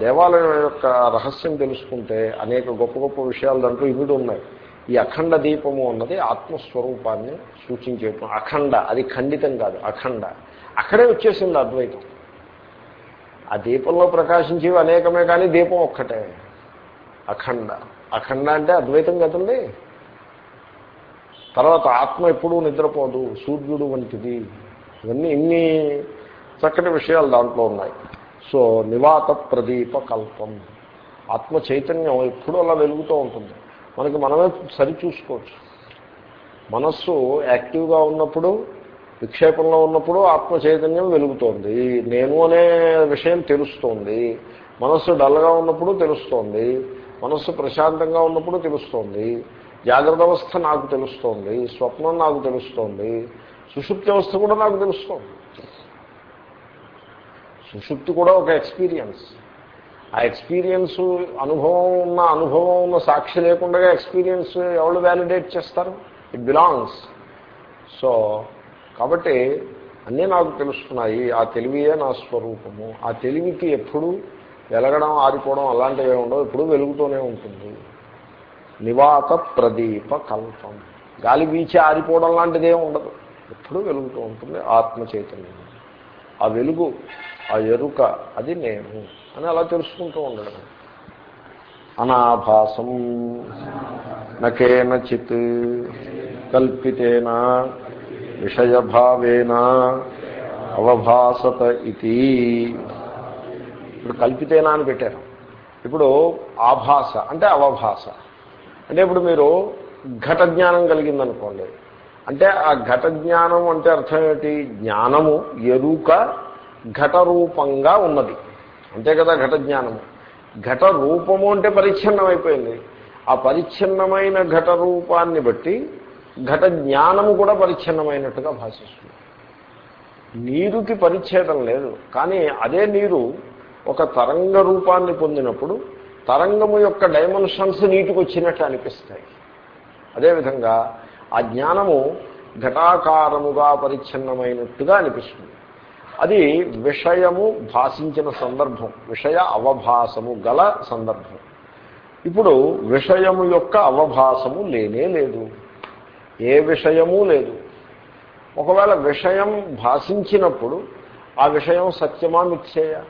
దేవాలయం యొక్క రహస్యం తెలుసుకుంటే అనేక గొప్ప గొప్ప విషయాలు దాంట్లో ఇవిడు ఉన్నాయి. ఈ అఖండ దీపము అన్నది ఆత్మస్వరూపాన్ని సూచించే అఖండ అది ఖండితం కాదు అఖండ. అక్కడే వచ్చేసింది అద్వైతం. ఆ దీపంలో ప్రకాశించేవి అనేకమే కానీ దీపం ఒక్కటే. అఖండ. అఖండ అంటే అద్వైతం కదండి? తర్వాత ఆత్మ ఎప్పుడూ నిద్రపోదు సూర్యుడు వంటిది. ఇవన్నీ ఇన్ని చక్కటి విషయాలు దాంట్లో ఉన్నాయి. సో నివాత ప్రదీప కల్పం. ఆత్మ చైతన్యం ఎప్పుడూ అలా వెలుగుతూ ఉంటుంది. మనకి మనమే సరిచూసుకోవచ్చు మనస్సు యాక్టివ్గా ఉన్నప్పుడు విక్షేపంలో ఉన్నప్పుడు ఆత్మ చైతన్యం వెలుగుతోంది నేను అనే విషయం తెలుస్తోంది. మనస్సు డల్గా ఉన్నప్పుడు తెలుస్తోంది. మనస్సు ప్రశాంతంగా ఉన్నప్పుడు తెలుస్తోంది. జాగ్రత్త అవస్థ నాకు తెలుస్తోంది. స్వప్నం నాకు తెలుస్తోంది. సుషుప్తి అవస్థ కూడా నాకు తెలుస్తోంది. సుషుప్తి కూడా ఒక ఎక్స్పీరియన్స్. ఆ ఎక్స్పీరియన్స్ అనుభవం ఉన్న అనుభవం ఉన్న సాక్షి లేకుండా ఎక్స్పీరియన్స్ ఎవరు వ్యాలిడేట్ చేస్తారు? ఇట్ బిలాంగ్స్ సో కాబట్టి అన్నీ నాకు తెలుస్తున్నాయి ఆ తెలివియే నా స్వరూపము. ఆ తెలివికి ఎప్పుడు వెలగడం ఆరిపోవడం అలాంటివి ఉండవు. ఎప్పుడు వెలుగుతూనే ఉంటుంది. నివాత ప్రదీప కల్పం. గాలి వీచి ఆరిపోవడం లాంటిదే ఉండదు. ఎప్పుడూ వెలుగుతూ ఉంటుంది ఆత్మ చైతన్యం. ఆ వెలుగు ఆ ఎరుక అది నేను అని అలా తెలుసుకుంటూ ఉండడం. అనాభాసం. నకేనచిత్. కల్పితేనా. విషయభావేన అవభాసత ఇది. ఇప్పుడు కల్పితేనా అని పెట్టారు. ఇప్పుడు ఆభాస అంటే అవభాస. అంటే ఇప్పుడు మీరు ఘట జ్ఞానం కలిగిందనుకోండి. అంటే ఆ ఘట జ్ఞానం అంటే అర్థం ఏమిటి జ్ఞానము ఎరుక ఘట రూపంగా ఉన్నది. అంతే కదా ఘట జ్ఞానము ఘట రూపము అంటే పరిచ్ఛిన్నం అయిపోయింది ఆ పరిచ్ఛిన్నమైన ఘట రూపాన్ని బట్టి ఘట జ్ఞానము కూడా పరిచ్ఛిన్నమైనట్టుగా భాషిస్తుంది. నీరుకి పరిచ్ఛేదం లేదు. కానీ అదే నీరు ఒక తరంగ రూపాన్ని పొందినప్పుడు తరంగము యొక్క డైమెన్షన్స్ నీటికి వచ్చినట్టు అనిపిస్తాయి అదేవిధంగా ఆ జ్ఞానము ఘటాకారముగా పరిచ్ఛిన్నమైనట్టుగా అనిపిస్తుంది. అది విషయము భాషించిన సందర్భం విషయ అవభాసము గల సందర్భం. ఇప్పుడు విషయము యొక్క అవభాసము లేనే లేదు. ఏ విషయమూ లేదు. ఒకవేళ విషయం భాషించినప్పుడు ఆ విషయం సత్యమా మిథ్యేయ?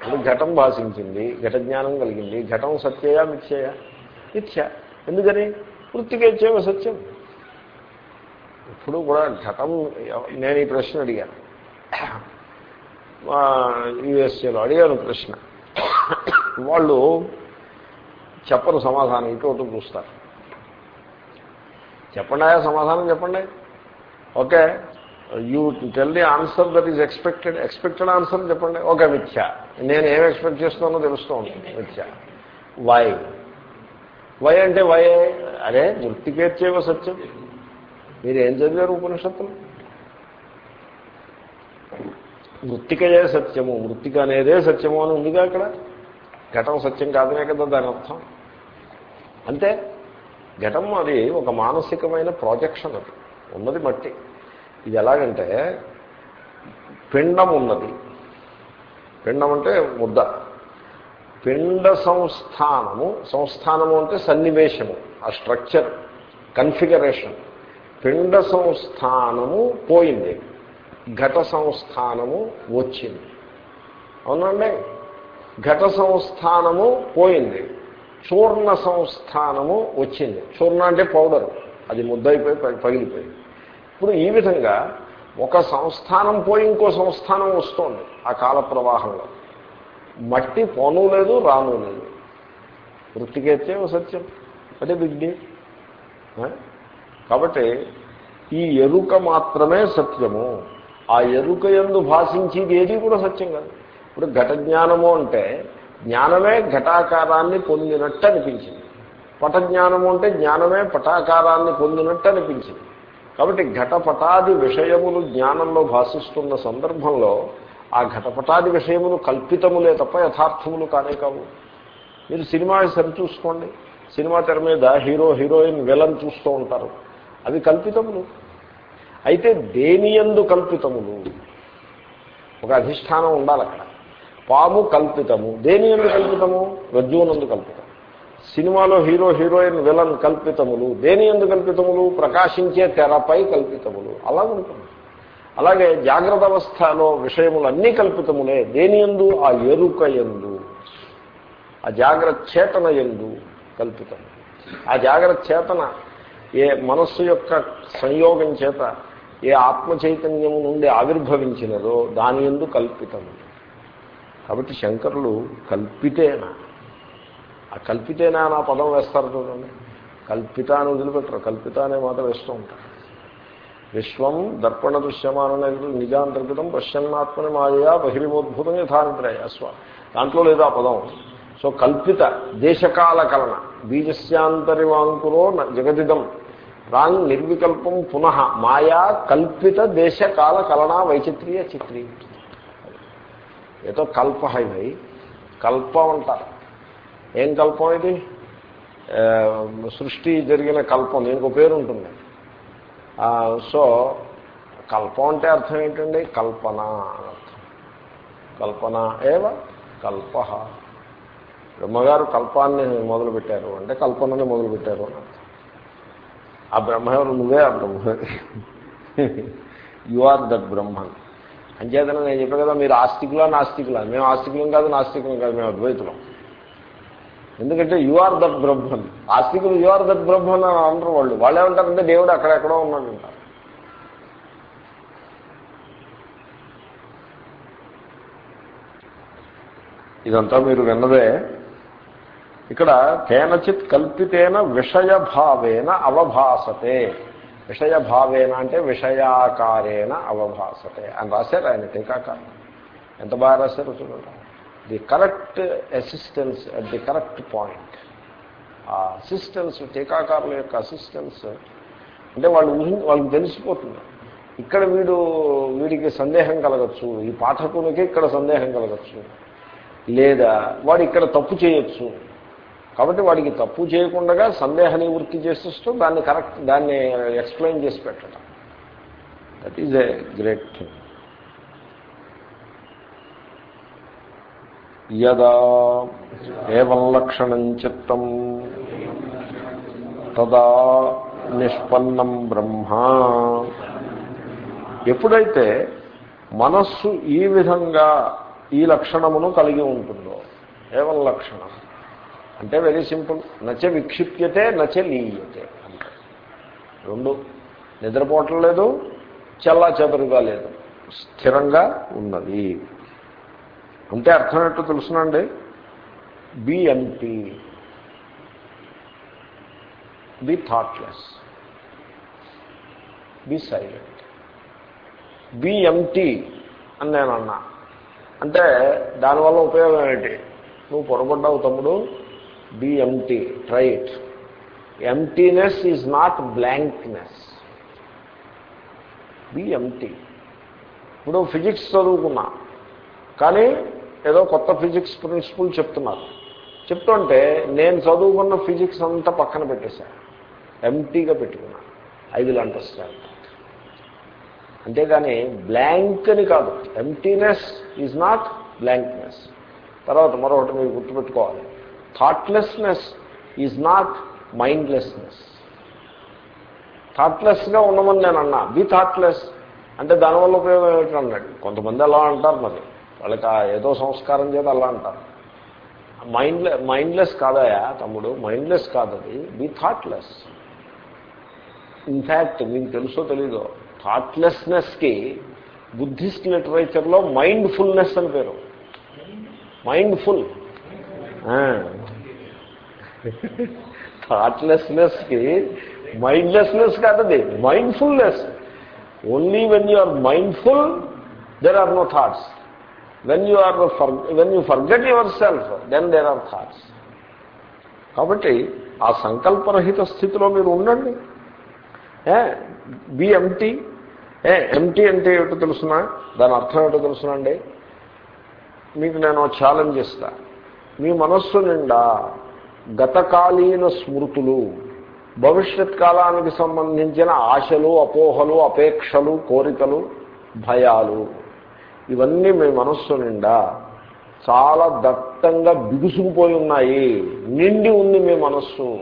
ఇప్పుడు ఘటం భాషించింది ఘట జ్ఞానం కలిగింది ఘటం సత్యయా మిథ్యేయ? మిథ్య. ఎందుకని? వృత్తికేచ్చేవ సత్యం. ఇప్పుడు కూడా ఘటం నేను ఈ ప్రశ్న అడిగాను. యుఎస్ఏలో అడిగాను ప్రశ్న. వాళ్ళు చెప్పరు సమాధానం ఇటు చూస్తారు. చెప్పండి ఆయా సమాధానం చెప్పండి. Okay. You tell the answer that is expected expected answer చెప్పండి. ఓకే మిథ్య. నేను ఏం ఎక్స్పెక్ట్ చేస్తున్నానో తెలుస్తూ ఉంటుంది. మిథ్య. వై వై అంటే వై అరే వృత్తికేర్చేవ సత్యం. మీరు ఏం చదివారు ఉపనిషత్తులు? వృత్తికయే సత్యము వృత్తిక అనేదే సత్యము అని ఉందిగా అక్కడ? ఘటం సత్యం కాదనే కదా దాని అర్థం. అంతే? ఘటం అది ఒక మానసికమైన ప్రాజెక్షన్ అది. ఉన్నది మట్టి. ఇది ఎలాగంటే పిండం ఉన్నది. పిండం అంటే ముద్ద. పిండ సంస్థానము సంస్థానము అంటే సన్నివేశము ఆ స్ట్రక్చర్ కన్ఫిగరేషన్ పిండ సంస్థానము పోయింది. ఘట సంస్థానము వచ్చింది. అవునండి ఘట సంస్థానము పోయింది. చూర్ణ సంస్థానము వచ్చింది. చూర్ణ అంటే పౌడరు. అది ముద్దయిపోయి పగిలిపోయింది. ఇప్పుడు ఈ విధంగా ఒక సంస్థానం పోయి ఇంకో సంస్థానం వస్తోంది ఆ కాల ప్రవాహంలో మట్టి పోను లేదు రాను లేదు. వృత్తికైతే సత్యం. అదే బిగ్ డీ కాబట్టి ఈ ఎరుక మాత్రమే సత్యము. ఆ ఎరుక ఎందు భాషించేది ఏది కూడా సత్యం కాదు. ఇప్పుడు ఘట జ్ఞానము అంటే జ్ఞానమే ఘటాకారాన్ని పొందినట్టు అనిపించింది పట జ్ఞానము అంటే జ్ఞానమే పటాకారాన్ని పొందినట్టు అనిపించింది కాబట్టి ఘటపటాది విషయములు జ్ఞానంలో భాషిస్తున్న సందర్భంలో ఆ ఘటపటాది విషయములు కల్పితములే తప్ప యథార్థములు కానే కావు. మీరు సినిమా సరి చూసుకోండి. సినిమా తెర మీద హీరో హీరోయిన్ విలన్ చూస్తూ ఉంటారు. అవి కల్పితములు. అయితే దేనియందు కల్పితములు? ఒక అధిష్టానం ఉండాలి అక్కడ పాము కల్పితము. దేని ఎందు కల్పితము? రజ్జువునందు కల్పితం. సినిమాలో హీరో హీరోయిన్ విలన్ కల్పితములు. దేని ఎందు కల్పితములు? ప్రకాశించే తెరపై కల్పితములు. అలా ఉంటుంది. అలాగే జాగ్రత్త అవస్థలో విషయములు అన్నీ కల్పితములే. దేని ఎందు ఆ ఎరుక ఎందు ఆ జాగ్రత్త చేతన ఎందు కల్పితం. ఆ జాగ్రత్త చేతన ఏ మనస్సు యొక్క సంయోగం చేత ఏ ఆత్మ చైతన్యము నుండి ఆవిర్భవించినదో దాని ఎందు కల్పితము. కాబట్టి శంకరులు కల్పితేనా. ఆ కల్పితేనా నా పదం వేస్తారు చూడండి. కల్పిత అని వదిలిపెట్టరు. కల్పిత అనే మాట వేస్తూ ఉంటారు. విశ్వం దర్పణ దృశ్యమాననేది నిజాంతర్గతం పశ్చన్నాత్మని మాయా బహిరిమోద్భుతం యథానిద్రయ స్వ. దాంట్లో లేదు ఆ పదం. సో కల్పిత దేశకాల కలన బీజస్యాంతరివాంకులో జగదిదం. రాంగ్ నిర్వికల్పం పునః. మాయా కల్పిత దేశకాల కలనా వైచిత్రీయ చిత్రీ ఏదో కల్ప హై కల్పం అంటారు. ఏం కల్పం ఇది? సృష్టి జరిగిన కల్పం దీనికి ఒక పేరు ఉంటుంది. సో కల్పం అంటే అర్థం ఏంటండి? కల్పన అర్థం. కల్పన ఏవ? కల్ప. బ్రహ్మగారు కల్పాన్ని మొదలుపెట్టారు అంటే కల్పనని మొదలుపెట్టారు అని అర్థం. ఆ బ్రహ్మ ఎవరు నువ్వే ఆ Brahma. You are that Brahman అంచేతనే నేను చెప్పాను కదా మీరు ఆస్తికులా నాస్తికులా? మేము ఆస్తికులం కాదు నాస్తికులం కాదు మేము అద్వైతులం. ఎందుకంటే యు ఆర్ దట్ బ్రహ్మన్ ఆస్తికులు యు ఆర్ దట్ బ్రహ్మన్ అని అంటారు వాళ్ళు. వాళ్ళు ఏమంటారంటే దేవుడు అక్కడెక్కడో ఉన్నాడంటారు ఇదంతా మీరు విన్నదే. ఇక్కడ కేనచిత్ కల్పితేన విషయభావేన అవభాసతే. విషయభావేన అంటే విషయాకారేణ అవభాసతే అని రాశారు ఆయన టీకాకారం ఎంత బాగా రాశారు చూడండి. The correct assistance at the correct point. ఆ అసిస్టెన్స్ టీకాకారుల యొక్క అసిస్టెన్స్ అంటే వాళ్ళు వాళ్ళకి తెలిసిపోతుంది. ఇక్కడ వీడు వీడికి సందేహం కలగచ్చు ఈ పాఠకునికి ఇక్కడ సందేహం కలగచ్చు. లేదా వాడు ఇక్కడ తప్పు చేయొచ్చు. కాబట్టి వాడికి తప్పు చేయకుండా సందేహ నివృత్తి చేసేస్తూ దాన్ని కరెక్ట్ దాన్ని ఎక్స్ప్లెయిన్ చేసి పెట్టడం. That is a great thing యదా ఏవం లక్షణం చిత్తం తదా నిష్పన్నం బ్రహ్మ. ఎప్పుడైతే మనస్సు ఈ విధంగా ఈ లక్షణమును కలిగి ఉంటుందో ఏవం లక్షణం? అంటే వెరీ సింపుల్ నచ్చ విక్షిప్యతే నచ్చ లీయతే. రెండు నిద్రపోవటం లేదు చల్లా చెదరుగా లేదు. స్థిరంగా ఉన్నది. అంటే అర్థం ఏంటో తెలుసునండి? Be empty be thoughtless be silent be empty అని నేను అన్నా. అంటే దానివల్ల ఉపయోగం ఏంటి నువ్వు పొరపడ్డావు తమ్ముడు be empty trite emptiness is not blankness be empty ఇప్పుడు ఫిజిక్స్ చదువుకున్నా. కానీ ఏదో కొత్త ఫిజిక్స్ ప్రిన్సిపల్ చెప్తున్నారు. చెప్తుంటే నేను చదువుకున్న ఫిజిక్స్ అంతా పక్కన పెట్టేశాను ఎంటీగా పెట్టుకున్నా. ఐ విల్ అండర్స్టాండ్ అంతేగాని బ్లాంక్ అని కాదు. ఎంటీనెస్ ఈజ్ నాట్ బ్లాంక్నెస్ తర్వాత మరొకటి మీరు గుర్తుపెట్టుకోవాలి. థాట్లెస్నెస్ ఈజ్ నాట్ మైండ్లెస్నెస్ థాట్లెస్గా ఉండమని నేను అన్నా. బి థాట్లెస్ అంటే దానివల్ల ఉపయోగం ఏమిటి అన్నాడు. కొంతమంది అలా అంటారు మరి. వాళ్ళకి ఆ ఏదో సంస్కారం చేత అలా అంటారు. మైండ్లె మైండ్లెస్ కాదయా తమ్ముడు? మైండ్లెస్ కాదు అది బి థాట్లెస్ ఇన్ఫ్యాక్ట్ మీకు తెలుసో తెలీదో థాట్లెస్నెస్కి బుద్ధిస్ట్ లిటరేచర్లో మైండ్ఫుల్నెస్ అని పేరు. మైండ్ఫుల్ థాట్లెస్నెస్కి మైండ్లెస్నెస్ కాదది mindfulness only when you are mindful there are no thoughts when you are for when you forget your self then there are thoughts కాబట్టి ఆ సంకల్పరహిత స్థితిలో మీరు ఉండండి. బి ఎంటీ ఏ ఎంటీ అంటే ఏమిటో తెలుసునా? దాని అర్థం ఏమిటో తెలుసునండి మీకు నేను ఛాలెంజ్ ఇస్తా మీ మనస్సు నిండా గతకాలీన స్మృతులు భవిష్యత్ కాలానికి సంబంధించిన ఆశలు అపోహలు అపేక్షలు కోరికలు భయాలు. ఇవన్నీ మీ మనస్సు నిండా చాలా దట్టంగా బిగుసుకుపోయి ఉన్నాయి. నిండి ఉంది మీ మనస్సు.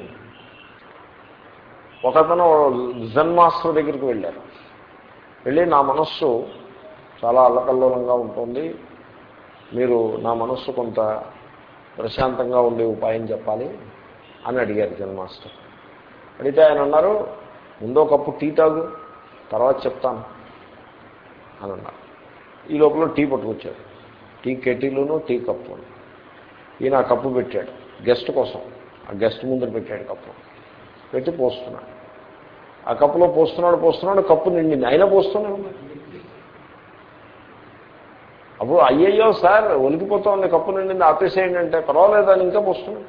ఒకతను జన్మాస్టర్ దగ్గరికి వెళ్ళారు. వెళ్ళి నా మనస్సు చాలా అల్లకల్లోలంగా ఉంటుంది. మీరు నా మనస్సు కొంత ప్రశాంతంగా ఉండే ఉపాయం చెప్పాలి అని అడిగారు జన్మాస్టర్ అడిగితే ఆయన అన్నారు ముందో కప్పు టీ తాగు తర్వాత చెప్తాను అని అన్నారు. ఈ లోపల టీ పట్టుకొచ్చాడు. టీ కెటీలును టీ కప్పు ఈయన ఆ కప్పు పెట్టాడు. గెస్ట్ కోసం. ఆ గెస్ట్ ముందర పెట్టాడు కప్పు. పెట్టి పోస్తున్నాడు. ఆ కప్పులో పోస్తున్నాడు పోస్తున్నాడు కప్పు నిండింది. అయినా పోస్తూనే ఉన్నాడు అప్పుడు అయ్యయ్యో సార్ ఒలికిపోతుంది కప్పు నిండింది ఆపేసేయండి అంటే పర్వాలేదు? అని ఇంకా పోస్తుంది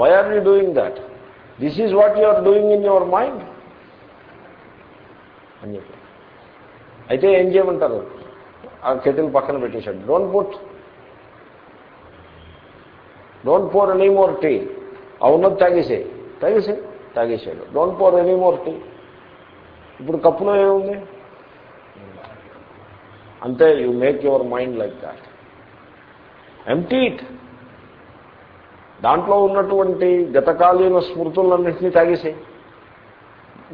why are you doing that this is what you are doing in your mind అని చెప్పి. అయితే ఏం చేయమంటారు? ఆ కెటిల్ పక్కన పెట్టేశాడు. Don't put don't pour any more tea ఆ ఉన్నది తాగేసేయి తాగేసే? తాగేసాడు don't pour any more tea ఇప్పుడు కప్పులో ఏముంది? అంతే you make your mind like that empty it దాంట్లో ఉన్నటువంటి గతకాలీన స్మృతులన్నింటినీ తాగేసాయి.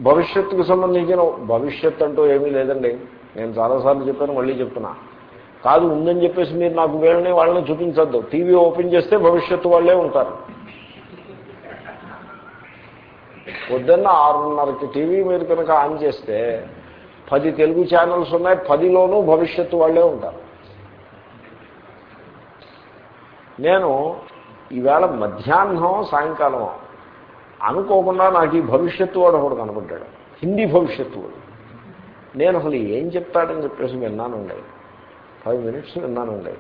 భవిష్యత్తుకు సంబంధించిన భవిష్యత్ అంటూ ఏమీ లేదండి. నేను చాలాసార్లు చెప్పాను మళ్ళీ చెప్తున్నా. కాదు ఉందని చెప్పేసి మీరు నాకు వీళ్ళని వాళ్ళని చూపించద్దు. టీవీ ఓపెన్ చేస్తే భవిష్యత్తు వాళ్ళే ఉంటారు. పొద్దున్న ఆరున్నరకి టీవీ మీరు కనుక ఆన్ చేస్తే పది తెలుగు ఛానల్స్ ఉన్నాయి పదిలోనూ భవిష్యత్తు వాళ్ళే ఉంటారు. నేను ఈవేళ మధ్యాహ్నం సాయంకాలం అనుకోకుండా నాకు ఈ భవిష్యత్తు వాడు ఒకడు కనపడ్డాడు. హిందీ భవిష్యత్తు వాడు. నేను అసలు ఏం చెప్తాడని చెప్పేసి విన్నానుండే ఫైవ్ మినిట్స్ విన్నానుండే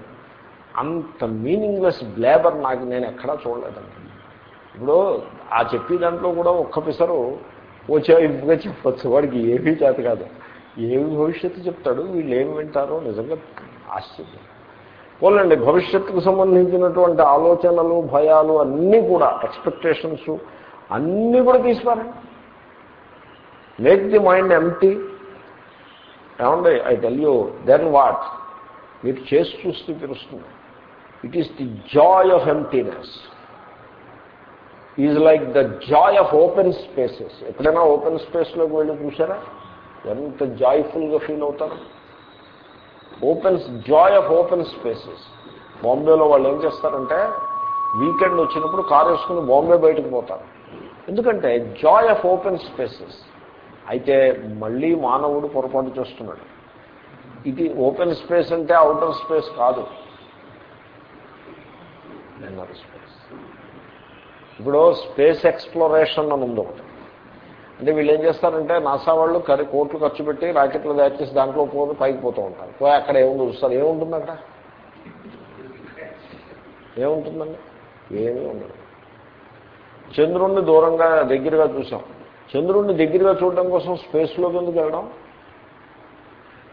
అంత మీనింగ్లెస్ బ్లేబర్ నాకు నేను ఎక్కడా చూడలేదండి. ఇప్పుడు ఆ చెప్పే దాంట్లో కూడా ఒక్క పిసరు వచ్చేగా చెప్పచ్చు. వాడికి ఏమీ చేత కాదు. ఏమి భవిష్యత్తు చెప్తాడు వీళ్ళు ఏమి వింటారో నిజంగా ఆశ్చర్యం. పోలండి భవిష్యత్తుకు సంబంధించినటువంటి ఆలోచనలు భయాలు అన్నీ కూడా ఎక్స్పెక్టేషన్స్ అన్నీ కూడా తీసిపారండి. మేక్ ది మైండ్ ఎంటీ ఏమండి I tell you then what మీరు చేసి చూస్తే తెలుస్తుంది. It is the joy of emptiness is like the joy of open spaces ఎప్పుడైనా ఓపెన్ స్పేస్లోకి వెళ్ళి చూసారా ఎంత జాయ్ఫుల్గా ఫీల్ అవుతారు? Open joy of open spaces బాంబేలో వాళ్ళు ఏం చేస్తారంటే వీకెండ్ వచ్చినప్పుడు కారు వేసుకుని బాంబే బయటకు పోతారు. ఎందుకంటే జాయ్ ఆఫ్ ఓపెన్ స్పేసెస్ అయితే మళ్ళీ మానవుడు పొరపాటు చేస్తున్నాడు. ఇది ఓపెన్ స్పేస్ అంటే అవుటర్ స్పేస్ కాదు. ఇన్నర్ స్పేస్ ఇప్పుడు స్పేస్ ఎక్స్ప్లోరేషన్ అని ఉంది ఒకటి. అంటే వీళ్ళు ఏం చేస్తారంటే నాసా వాళ్ళు కరి కోట్లు ఖర్చు పెట్టి రాకెట్లు తయారు చేసి దాంట్లో పోతే పైకి పోతూ ఉంటారు. పోయి అక్కడ ఏముంది చూస్తారు. ఏముంటుంది అక్కడ? ఏముంటుందండి? ఏమీ ఉండదు. చంద్రుణ్ణి దూరంగా దగ్గరగా చూసాం. చంద్రుణ్ణి దగ్గరగా చూడడం కోసం స్పేస్లోకి ఎందుకు వెళ్ళడం?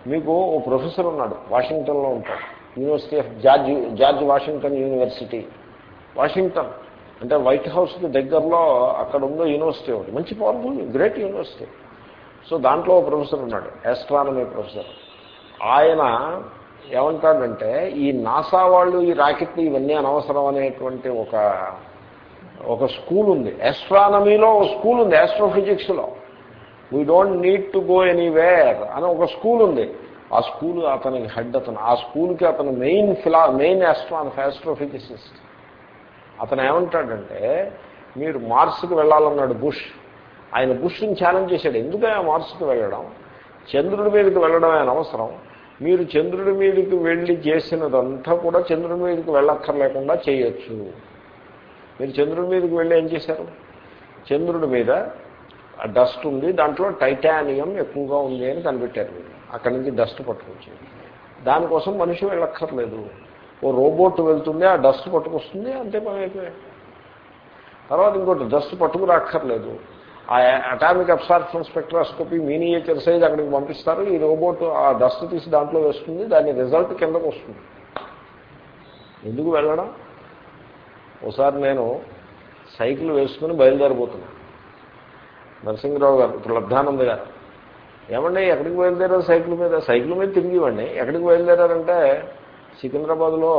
మీకు ఓ ప్రొఫెసర్ ఉన్నాడు వాషింగ్టన్లో ఉంటాడు. University of George George Washington university. Washington. అంటే వైట్ హౌస్కి దగ్గరలో అక్కడ ఉందో యూనివర్సిటీ ఒకటి. మంచి పవర్ఫుల్ గ్రేట్ యూనివర్సిటీ. సో దాంట్లో ప్రొఫెసర్ ఉన్నాడు ఆస్ట్రానమీ ప్రొఫెసర్. ఆయన ఏమంటాడంటే ఈ నాసా వాళ్ళు ఈ రాకెట్లు ఇవన్నీ అనవసరం అనేటువంటి ఒక ఒక స్కూల్ ఉంది. ఆస్ట్రానమీలో ఒక స్కూల్ ఉంది ఆస్ట్రోఫిజిక్స్లో we don't need to go anywhere అని ఒక స్కూల్ ఉంది. ఆ స్కూల్ అతనికి హెడ్ అతను ఆ స్కూల్కి అతను మెయిన్ ఫిలా మెయిన్ ఆస్ట్రాన్ ఆస్ట్రోఫిజిసిస్ట్ అతను ఏమంటాడంటే మీరు మార్స్కి వెళ్ళాలన్నాడు బుష్. ఆయన బుష్ని ఛాలెంజ్ చేశాడు. ఎందుకని మార్స్కి వెళ్ళడం? చంద్రుడి మీదకి వెళ్ళడం ఆయన అవసరం మీరు చంద్రుడి మీదకి వెళ్ళి చేసినదంతా కూడా చంద్రుడి మీదకి వెళ్ళక్కర్లేకుండా చేయొచ్చు. మీరు చంద్రుడి మీదకి వెళ్ళి ఏం చేశారు? చంద్రుడి మీద డస్ట్ ఉంది దాంట్లో టైటానియం ఎక్కువగా ఉంది అని కనిపెట్టారు. మీరు అక్కడి నుంచి డస్ట్ పట్టుకొచ్చింది. దానికోసం మనిషి వెళ్ళక్కర్లేదు. ఓ రోబోట్ వెళ్తుంది ఆ డస్ట్ పట్టుకొస్తుంది అంతే పని అయిపోయాయి తర్వాత ఇంకోటి డస్ట్ పట్టుకురాక్కర్లేదు. ఆ atomic absorption spectroscopy miniature size అక్కడికి పంపిస్తారు. ఈ రోబోట్ ఆ డస్ట్ తీసి దాంట్లో వేస్తుంది దాని రిజల్ట్ కిందకు వస్తుంది. ఎందుకు వెళ్ళడం? ఒకసారి నేను సైకిల్ వేసుకుని బయలుదేరిపోతున్నాను నరసింహరావు గారు ఇప్పుడు లబ్ధానంద గారు ఏమండి ఎక్కడికి బయలుదేరారు సైకిల్ మీద? సైకిల్ మీద తిరిగి ఇవ్వండి ఎక్కడికి బయలుదేరారంటే సికింద్రాబాద్లో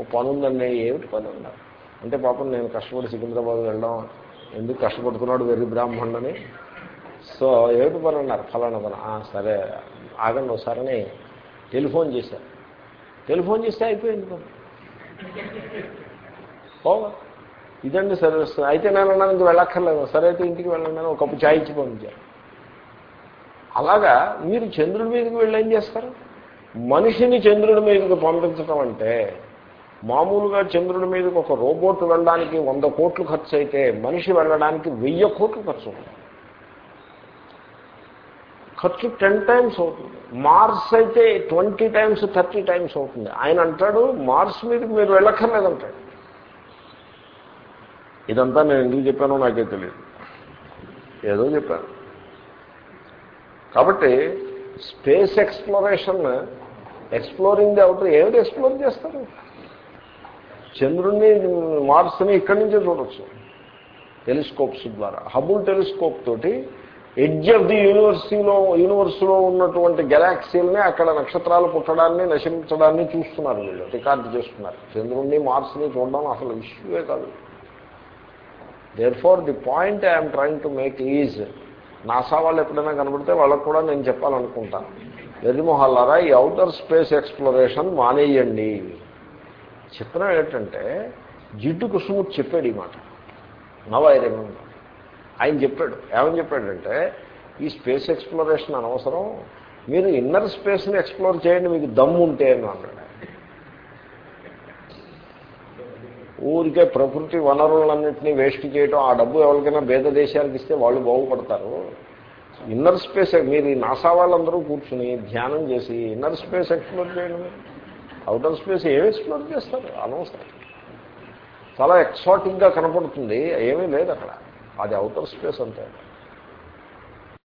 ఓ పని ఉందండి ఏమిటి పని ఉన్నారు అంటే పాపం నేను కష్టపడి సికింద్రాబాద్ వెళ్ళడం ఎందుకు కష్టపడుతున్నాడు వెర్రి బ్రాహ్మణుని సో ఏమిటి పని అన్నారు ఫలానా పని. సరే. ఆగండి ఒకసారని టెలిఫోన్ చేశారు టెలిఫోన్ చేస్తే అయిపోయింది పని. పోగా ఇదండి సరే అయితే నేను అన్నాను ఇంక వెళ్ళక్కర్లేదు. సరే అయితే ఇంటికి వెళ్ళండి ఒక కప్పు చాయ్ ఇచ్చి పంపించారు. అలాగా మీరు చంద్రుడి మీదకి వెళ్ళి ఏం చేస్తారు? మనిషిని చంద్రుడి మీదకి పంపించటం అంటే మామూలుగా చంద్రుడి మీదకి ఒక రోబోట్ వెళ్ళడానికి వంద కోట్లు ఖర్చు అయితే మనిషి వెళ్ళడానికి వెయ్యి కోట్లు ఖర్చు అవుతుంది ఖర్చు టెన్ టైమ్స్ అవుతుంది. మార్స్ అయితే ట్వంటీ టైమ్స్ థర్టీ టైమ్స్ అవుతుంది. ఆయన అంటాడు మార్స్ మీదకి మీరు వెళ్ళక్కర్లేదంటాడు. ఇదంతా నేను ఎందుకు చెప్పానో నాకే తెలియదు. ఏదో చెప్పాను. కాబట్టి space exploration exploring the outer ఏమిటి ఎక్స్ప్లోర్ చేస్తారు? చంద్రుణ్ణి మార్స్ని ఇక్కడి నుంచే చూడొచ్చు టెలిస్కోప్స్ ద్వారా. హబుల్ టెలిస్కోప్ తోటి ఎడ్జ్ ఆఫ్ ది యూనివర్సిటీలో యూనివర్స్లో ఉన్నటువంటి గెలాక్సీలని అక్కడ నక్షత్రాలు పుట్టడాన్ని నశించడాన్ని చూస్తున్నారు వీళ్ళు రికార్డు చేస్తున్నారు. చంద్రుణ్ణి మార్స్ని చూడడం అసలు ఇష్యూవే కాదు. Therefore the point I'm trying to make is NASA వాళ్ళు ఎప్పుడైనా కనబడితే వాళ్ళకు కూడా నేను చెప్పాలనుకుంటాను వెర్రిమొహల్లారా ఈ అవుటర్ స్పేస్ ఎక్స్ప్లోరేషన్ మానేయండి. చిత్రం ఏంటంటే జిడ్డు కుసుముట్ చెప్పాడు ఈ మాట. నవాయిరంగం ఆయన చెప్పాడు. ఏమని చెప్పాడంటే ఈ స్పేస్ ఎక్స్ప్లోరేషన్ అనవసరం. మీరు ఇన్నర్ స్పేస్ని ఎక్స్ప్లోర్ చేయండి మీకు దమ్ము ఉంటే అని అన్నాడు. ఊరికే ప్రకృతి వనరులన్నింటినీ వేస్ట్ చేయడం ఆ డబ్బు ఎవరికైనా భేద దేశాలకు ఇస్తే వాళ్ళు బాగుపడతారు. ఇన్నర్ స్పేస్ మీరు ఈ నాసా వాళ్ళందరూ కూర్చుని ధ్యానం చేసి ఇన్నర్ స్పేస్ ఎక్స్ప్లోర్ చేయండి. అవుటర్ స్పేస్ ఏమి ఎక్స్ప్లోర్ చేస్తారు? అనవసరం. చాలా ఎక్సాటిక్గా కనపడుతుంది. ఏమీ లేదు అక్కడ. అది అవుటర్ స్పేస్ అంతే.